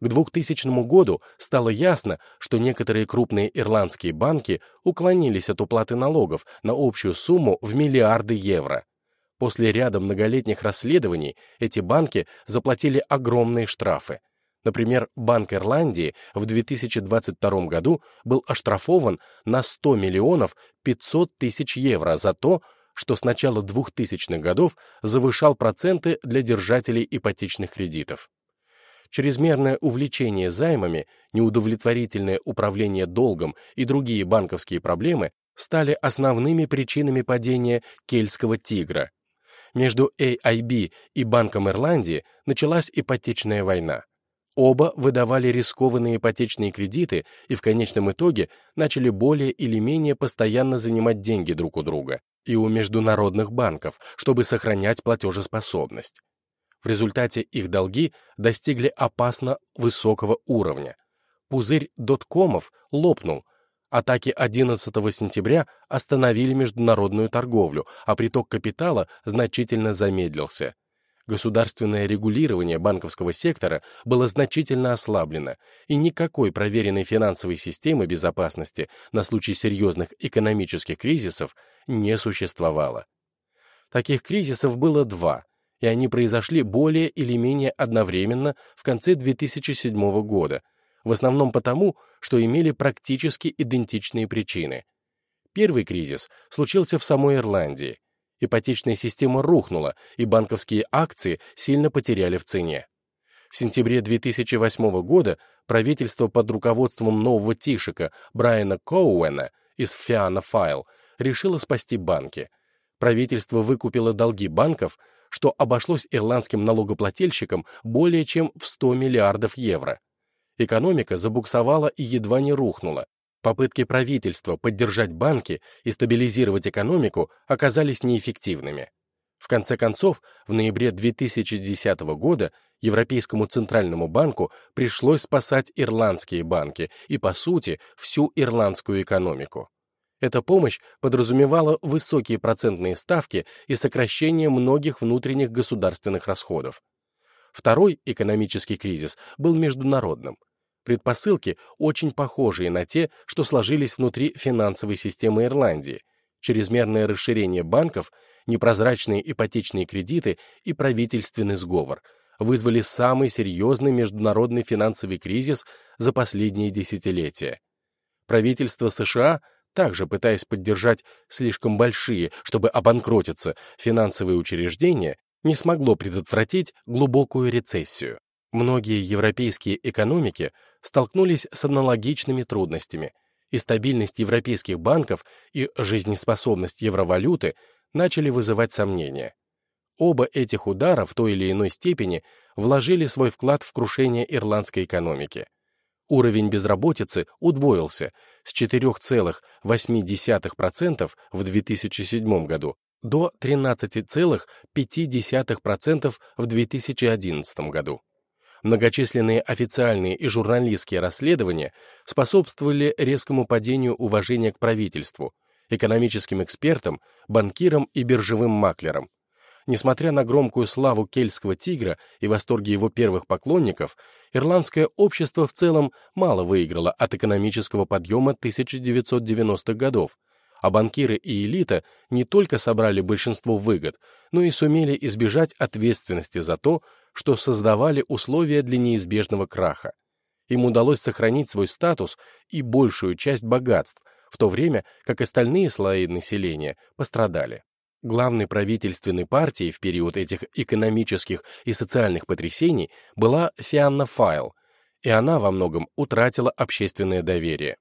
К 2000 году стало ясно, что некоторые крупные ирландские банки уклонились от уплаты налогов на общую сумму в миллиарды евро. После ряда многолетних расследований эти банки заплатили огромные штрафы. Например, Банк Ирландии в 2022 году был оштрафован на 100 миллионов 500 тысяч евро за то, что с начала 2000-х годов завышал проценты для держателей ипотечных кредитов. Чрезмерное увлечение займами, неудовлетворительное управление долгом и другие банковские проблемы стали основными причинами падения кельтского тигра. Между AIB и Банком Ирландии началась ипотечная война. Оба выдавали рискованные ипотечные кредиты и в конечном итоге начали более или менее постоянно занимать деньги друг у друга и у международных банков, чтобы сохранять платежеспособность. В результате их долги достигли опасно высокого уровня. Пузырь доткомов лопнул, атаки 11 сентября остановили международную торговлю, а приток капитала значительно замедлился государственное регулирование банковского сектора было значительно ослаблено, и никакой проверенной финансовой системы безопасности на случай серьезных экономических кризисов не существовало. Таких кризисов было два, и они произошли более или менее одновременно в конце 2007 года, в основном потому, что имели практически идентичные причины. Первый кризис случился в самой Ирландии, ипотечная система рухнула, и банковские акции сильно потеряли в цене. В сентябре 2008 года правительство под руководством нового Тишика Брайана Коуэна из Fianna File решило спасти банки. Правительство выкупило долги банков, что обошлось ирландским налогоплательщикам более чем в 100 миллиардов евро. Экономика забуксовала и едва не рухнула. Попытки правительства поддержать банки и стабилизировать экономику оказались неэффективными. В конце концов, в ноябре 2010 года Европейскому Центральному банку пришлось спасать ирландские банки и, по сути, всю ирландскую экономику. Эта помощь подразумевала высокие процентные ставки и сокращение многих внутренних государственных расходов. Второй экономический кризис был международным – Предпосылки очень похожие на те, что сложились внутри финансовой системы Ирландии. Чрезмерное расширение банков, непрозрачные ипотечные кредиты и правительственный сговор вызвали самый серьезный международный финансовый кризис за последние десятилетия. Правительство США также пытаясь поддержать слишком большие, чтобы обанкротиться, финансовые учреждения, не смогло предотвратить глубокую рецессию. Многие европейские экономики столкнулись с аналогичными трудностями, и стабильность европейских банков и жизнеспособность евровалюты начали вызывать сомнения. Оба этих удара в той или иной степени вложили свой вклад в крушение ирландской экономики. Уровень безработицы удвоился с 4,8% в 2007 году до 13,5% в 2011 году. Многочисленные официальные и журналистские расследования способствовали резкому падению уважения к правительству, экономическим экспертам, банкирам и биржевым маклерам. Несмотря на громкую славу кельтского тигра и восторги его первых поклонников, ирландское общество в целом мало выиграло от экономического подъема 1990-х годов, а банкиры и элита не только собрали большинство выгод, но и сумели избежать ответственности за то, что создавали условия для неизбежного краха. Им удалось сохранить свой статус и большую часть богатств, в то время как остальные слои населения пострадали. Главной правительственной партией в период этих экономических и социальных потрясений была Фианна Файл, и она во многом утратила общественное доверие.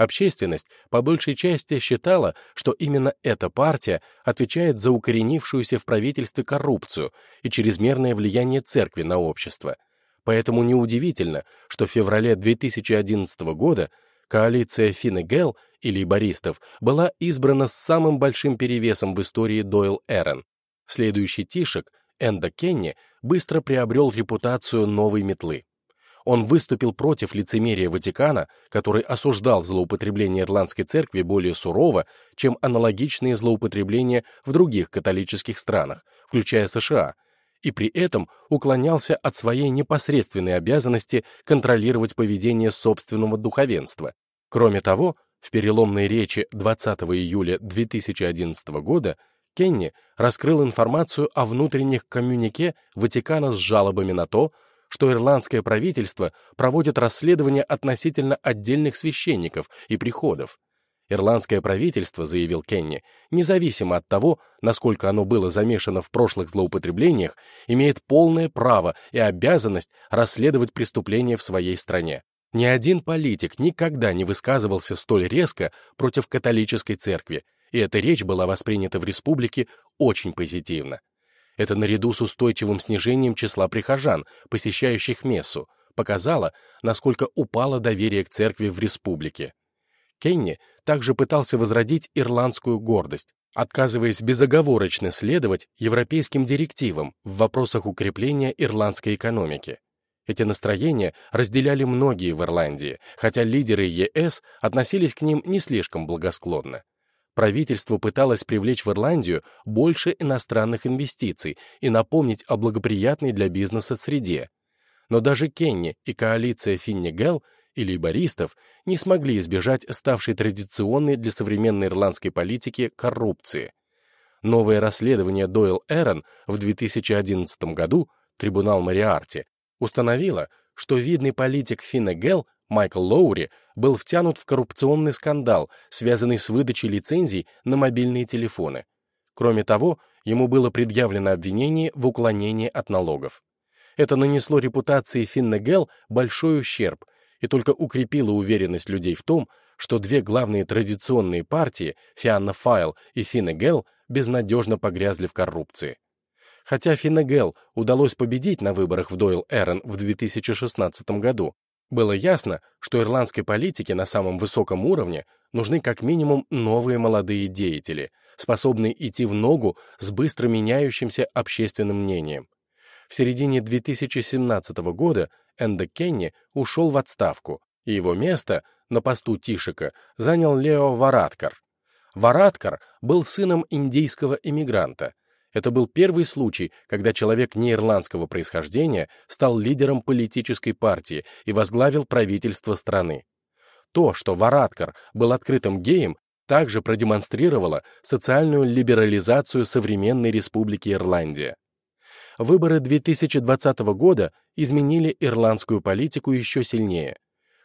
Общественность по большей части считала, что именно эта партия отвечает за укоренившуюся в правительстве коррупцию и чрезмерное влияние церкви на общество. Поэтому неудивительно, что в феврале 2011 года коалиция Финнегел и лейбористов была избрана с самым большим перевесом в истории Дойл Эрен. Следующий тишек, Энда Кенни, быстро приобрел репутацию новой метлы. Он выступил против лицемерия Ватикана, который осуждал злоупотребление Ирландской церкви более сурово, чем аналогичные злоупотребления в других католических странах, включая США, и при этом уклонялся от своей непосредственной обязанности контролировать поведение собственного духовенства. Кроме того, в переломной речи 20 июля 2011 года Кенни раскрыл информацию о внутренних коммюнике Ватикана с жалобами на то, что ирландское правительство проводит расследование относительно отдельных священников и приходов. Ирландское правительство, заявил Кенни, независимо от того, насколько оно было замешано в прошлых злоупотреблениях, имеет полное право и обязанность расследовать преступления в своей стране. Ни один политик никогда не высказывался столь резко против католической церкви, и эта речь была воспринята в республике очень позитивно. Это наряду с устойчивым снижением числа прихожан, посещающих мессу, показало, насколько упало доверие к церкви в республике. Кенни также пытался возродить ирландскую гордость, отказываясь безоговорочно следовать европейским директивам в вопросах укрепления ирландской экономики. Эти настроения разделяли многие в Ирландии, хотя лидеры ЕС относились к ним не слишком благосклонно. Правительство пыталось привлечь в Ирландию больше иностранных инвестиций и напомнить о благоприятной для бизнеса среде. Но даже Кенни и коалиция Финни Гелл и лейбористов не смогли избежать ставшей традиционной для современной ирландской политики коррупции. Новое расследование Дойл Эрон в 2011 году, трибунал Мариарти, установила, что видный политик Финнегел Майкл Лоури был втянут в коррупционный скандал, связанный с выдачей лицензий на мобильные телефоны. Кроме того, ему было предъявлено обвинение в уклонении от налогов. Это нанесло репутации Финнегел большой ущерб и только укрепило уверенность людей в том, что две главные традиционные партии, Фианна Файл и Финнегел, безнадежно погрязли в коррупции. Хотя Финнегел удалось победить на выборах в Дойл Эрон в 2016 году, было ясно, что ирландской политике на самом высоком уровне нужны как минимум новые молодые деятели, способные идти в ногу с быстро меняющимся общественным мнением. В середине 2017 года Энда Кенни ушел в отставку, и его место на посту Тишика занял Лео Вараткар. Вараткар был сыном индийского эмигранта, это был первый случай, когда человек неирландского происхождения стал лидером политической партии и возглавил правительство страны. То, что Вараткар был открытым геем, также продемонстрировало социальную либерализацию современной республики Ирландия. Выборы 2020 года изменили ирландскую политику еще сильнее.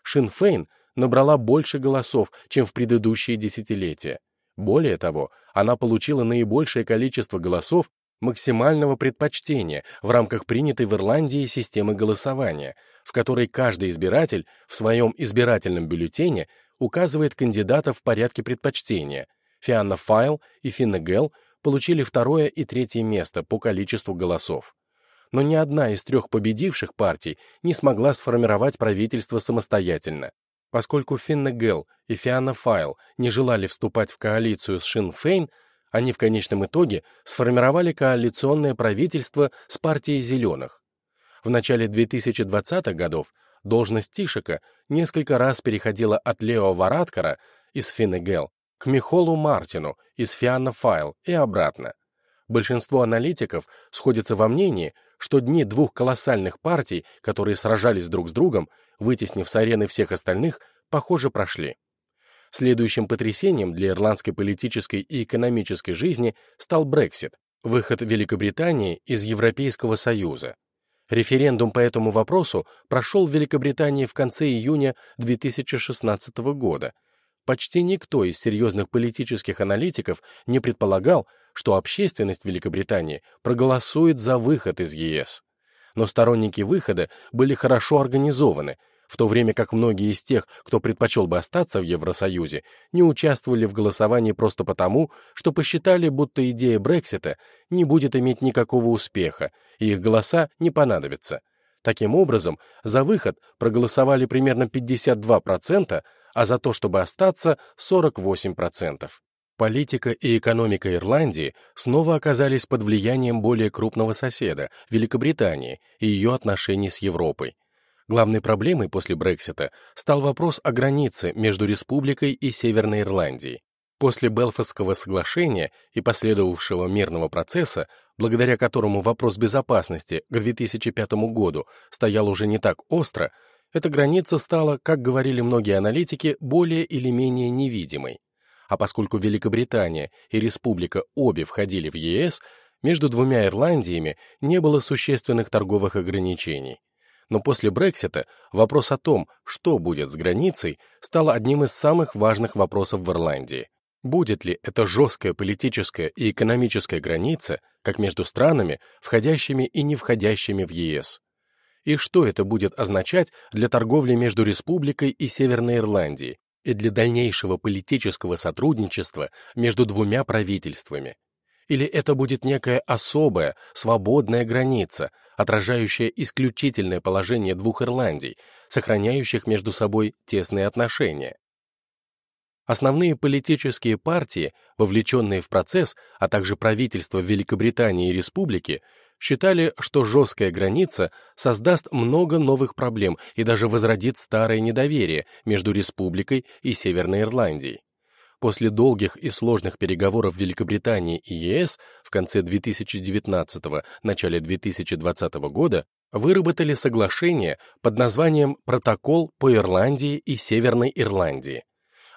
Шинфейн набрала больше голосов, чем в предыдущие десятилетия. Более того, она получила наибольшее количество голосов максимального предпочтения в рамках принятой в Ирландии системы голосования, в которой каждый избиратель в своем избирательном бюллетене указывает кандидата в порядке предпочтения. Фианна Файл и Финна получили второе и третье место по количеству голосов. но ни одна из трех победивших партий не смогла сформировать правительство самостоятельно. Поскольку Финна Гелл и Фианна Файл не желали вступать в коалицию с Шин Фейн, они в конечном итоге сформировали коалиционное правительство с партией «Зеленых». В начале 2020-х годов должность Тишика несколько раз переходила от Лео Вараткара из Финны Гелл к Михолу Мартину из Фианна Файл и обратно. Большинство аналитиков сходятся во мнении, что дни двух колоссальных партий, которые сражались друг с другом, вытеснив с арены всех остальных, похоже, прошли. Следующим потрясением для ирландской политической и экономической жизни стал Брексит, выход Великобритании из Европейского Союза. Референдум по этому вопросу прошел в Великобритании в конце июня 2016 года. Почти никто из серьезных политических аналитиков не предполагал, что общественность Великобритании проголосует за выход из ЕС. Но сторонники выхода были хорошо организованы, в то время как многие из тех, кто предпочел бы остаться в Евросоюзе, не участвовали в голосовании просто потому, что посчитали, будто идея Брексита не будет иметь никакого успеха, и их голоса не понадобятся. Таким образом, за выход проголосовали примерно 52%, а за то, чтобы остаться, 48%. Политика и экономика Ирландии снова оказались под влиянием более крупного соседа, Великобритании, и ее отношений с Европой. Главной проблемой после Брексита стал вопрос о границе между республикой и Северной Ирландией. После Белфастского соглашения и последовавшего мирного процесса, благодаря которому вопрос безопасности к 2005 году стоял уже не так остро, эта граница стала, как говорили многие аналитики, более или менее невидимой. А поскольку Великобритания и Республика обе входили в ЕС, между двумя Ирландиями не было существенных торговых ограничений. Но после Брексита вопрос о том, что будет с границей, стал одним из самых важных вопросов в Ирландии. Будет ли это жесткая политическая и экономическая граница, как между странами, входящими и не входящими в ЕС? И что это будет означать для торговли между Республикой и Северной Ирландией и для дальнейшего политического сотрудничества между двумя правительствами? Или это будет некая особая, свободная граница, отражающая исключительное положение двух Ирландий, сохраняющих между собой тесные отношения? Основные политические партии, вовлеченные в процесс, а также правительства Великобритании и Республики, считали, что жесткая граница создаст много новых проблем и даже возродит старое недоверие между Республикой и Северной Ирландией. После долгих и сложных переговоров Великобритании и ЕС в конце 2019 начале 2020 года выработали соглашение под названием «Протокол по Ирландии и Северной Ирландии»,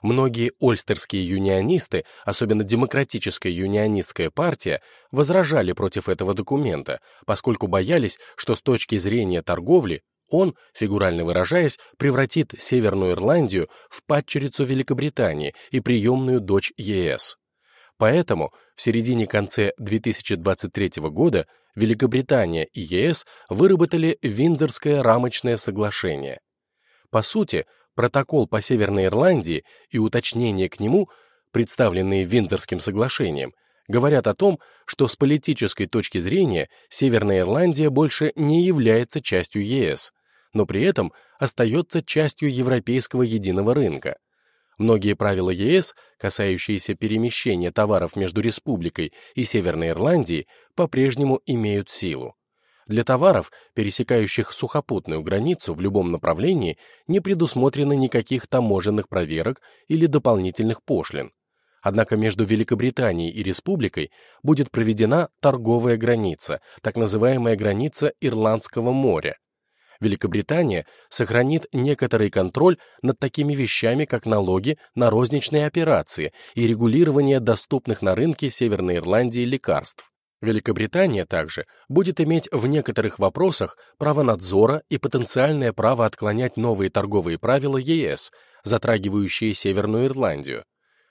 Многие ольстерские юнионисты, особенно демократическая юнионистская партия, возражали против этого документа, поскольку боялись, что с точки зрения торговли он, фигурально выражаясь, превратит Северную Ирландию в падчерицу Великобритании и приемную дочь ЕС. Поэтому в середине-конце 2023 года Великобритания и ЕС выработали Виндзорское рамочное соглашение. По сути, Протокол по Северной Ирландии и уточнения к нему, представленные Виндзорским соглашением, говорят о том, что с политической точки зрения Северная Ирландия больше не является частью ЕС, но при этом остается частью европейского единого рынка. Многие правила ЕС, касающиеся перемещения товаров между республикой и Северной Ирландией, по-прежнему имеют силу. Для товаров, пересекающих сухопутную границу в любом направлении, не предусмотрено никаких таможенных проверок или дополнительных пошлин. Однако между Великобританией и Республикой будет проведена торговая граница, так называемая граница Ирландского моря. Великобритания сохранит некоторый контроль над такими вещами, как налоги на розничные операции и регулирование доступных на рынке Северной Ирландии лекарств. Великобритания также будет иметь в некоторых вопросах право надзора и потенциальное право отклонять новые торговые правила ЕС, затрагивающие Северную Ирландию.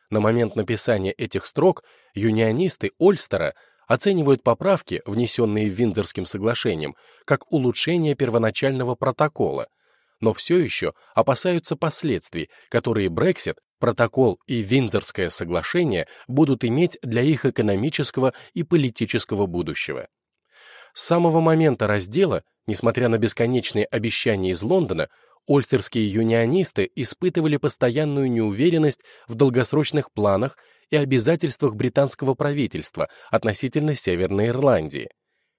На момент написания этих строк юнионисты Ольстера оценивают поправки, внесенные Виндзорским соглашением, как улучшение первоначального протокола, но все еще опасаются последствий, которые Брексит Протокол и Виндзорское соглашение будут иметь для их экономического и политического будущего. С самого момента раздела, несмотря на бесконечные обещания из Лондона, ольстерские юнионисты испытывали постоянную неуверенность в долгосрочных планах и обязательствах британского правительства относительно Северной Ирландии.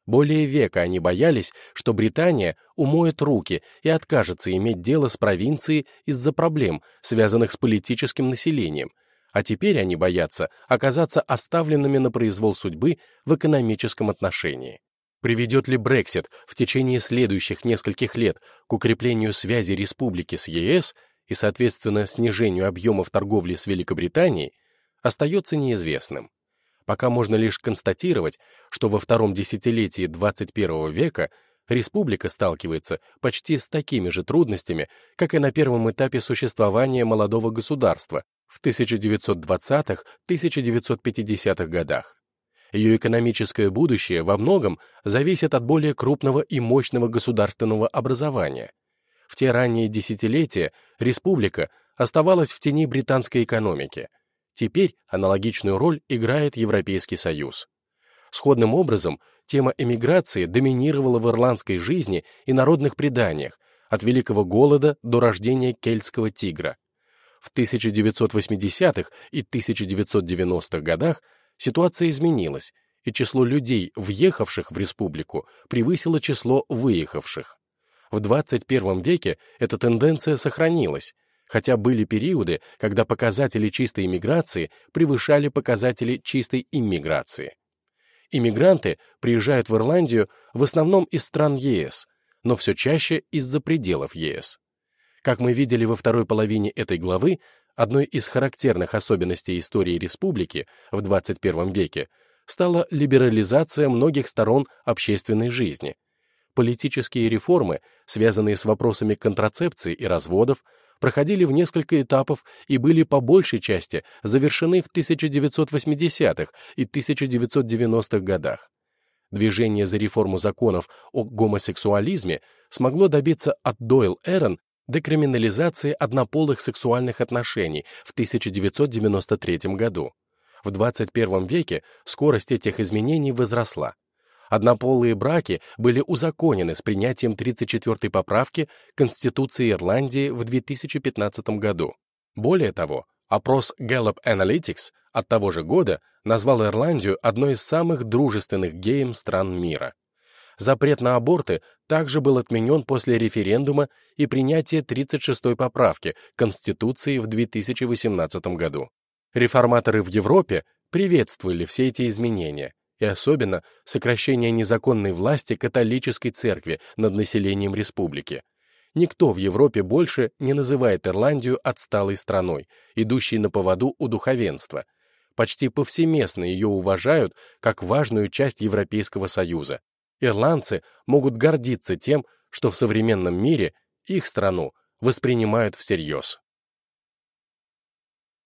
Более века они боялись, что Британия умоет руки и откажется иметь дело с провинцией из-за проблем, связанных с политическим населением, а теперь они боятся оказаться оставленными на произвол судьбы в экономическом отношении. Приведет ли Брексит в течение следующих нескольких лет к укреплению связи республики с ЕС и, соответственно, снижению объемов торговли с Великобританией, остается неизвестным пока можно лишь констатировать, что во втором десятилетии 21 века республика сталкивается почти с такими же трудностями, как и на первом этапе существования молодого государства в 1920-1950-х годах. Ее экономическое будущее во многом зависит от более крупного и мощного государственного образования. В те ранние десятилетия республика оставалась в тени британской экономики – Теперь аналогичную роль играет Европейский Союз. Сходным образом, тема эмиграции доминировала в ирландской жизни и народных преданиях, от Великого Голода до рождения кельтского тигра. В 1980-х и 1990-х годах ситуация изменилась, и число людей, въехавших в республику, превысило число выехавших. В 21 веке эта тенденция сохранилась, хотя были периоды, когда показатели чистой иммиграции превышали показатели чистой иммиграции. Иммигранты приезжают в Ирландию в основном из стран ЕС, но все чаще из-за пределов ЕС. Как мы видели во второй половине этой главы, одной из характерных особенностей истории республики в 21 веке стала либерализация многих сторон общественной жизни. Политические реформы, связанные с вопросами контрацепции и разводов, проходили в несколько этапов и были по большей части завершены в 1980-х и 1990-х годах. Движение за реформу законов о гомосексуализме смогло добиться от Дойл Эрон декриминализации однополых сексуальных отношений в 1993 году. В 21 веке скорость этих изменений возросла. Однополые браки были узаконены с принятием 34-й поправки Конституции Ирландии в 2015 году. Более того, опрос Gallup Analytics от того же года назвал Ирландию одной из самых дружественных геям стран мира. Запрет на аборты также был отменен после референдума и принятия 36-й поправки Конституции в 2018 году. Реформаторы в Европе приветствовали все эти изменения, и особенно сокращение незаконной власти католической церкви над населением республики. Никто в Европе больше не называет Ирландию отсталой страной, идущей на поводу у духовенства. Почти повсеместно ее уважают как важную часть Европейского Союза. Ирландцы могут гордиться тем, что в современном мире их страну воспринимают всерьез.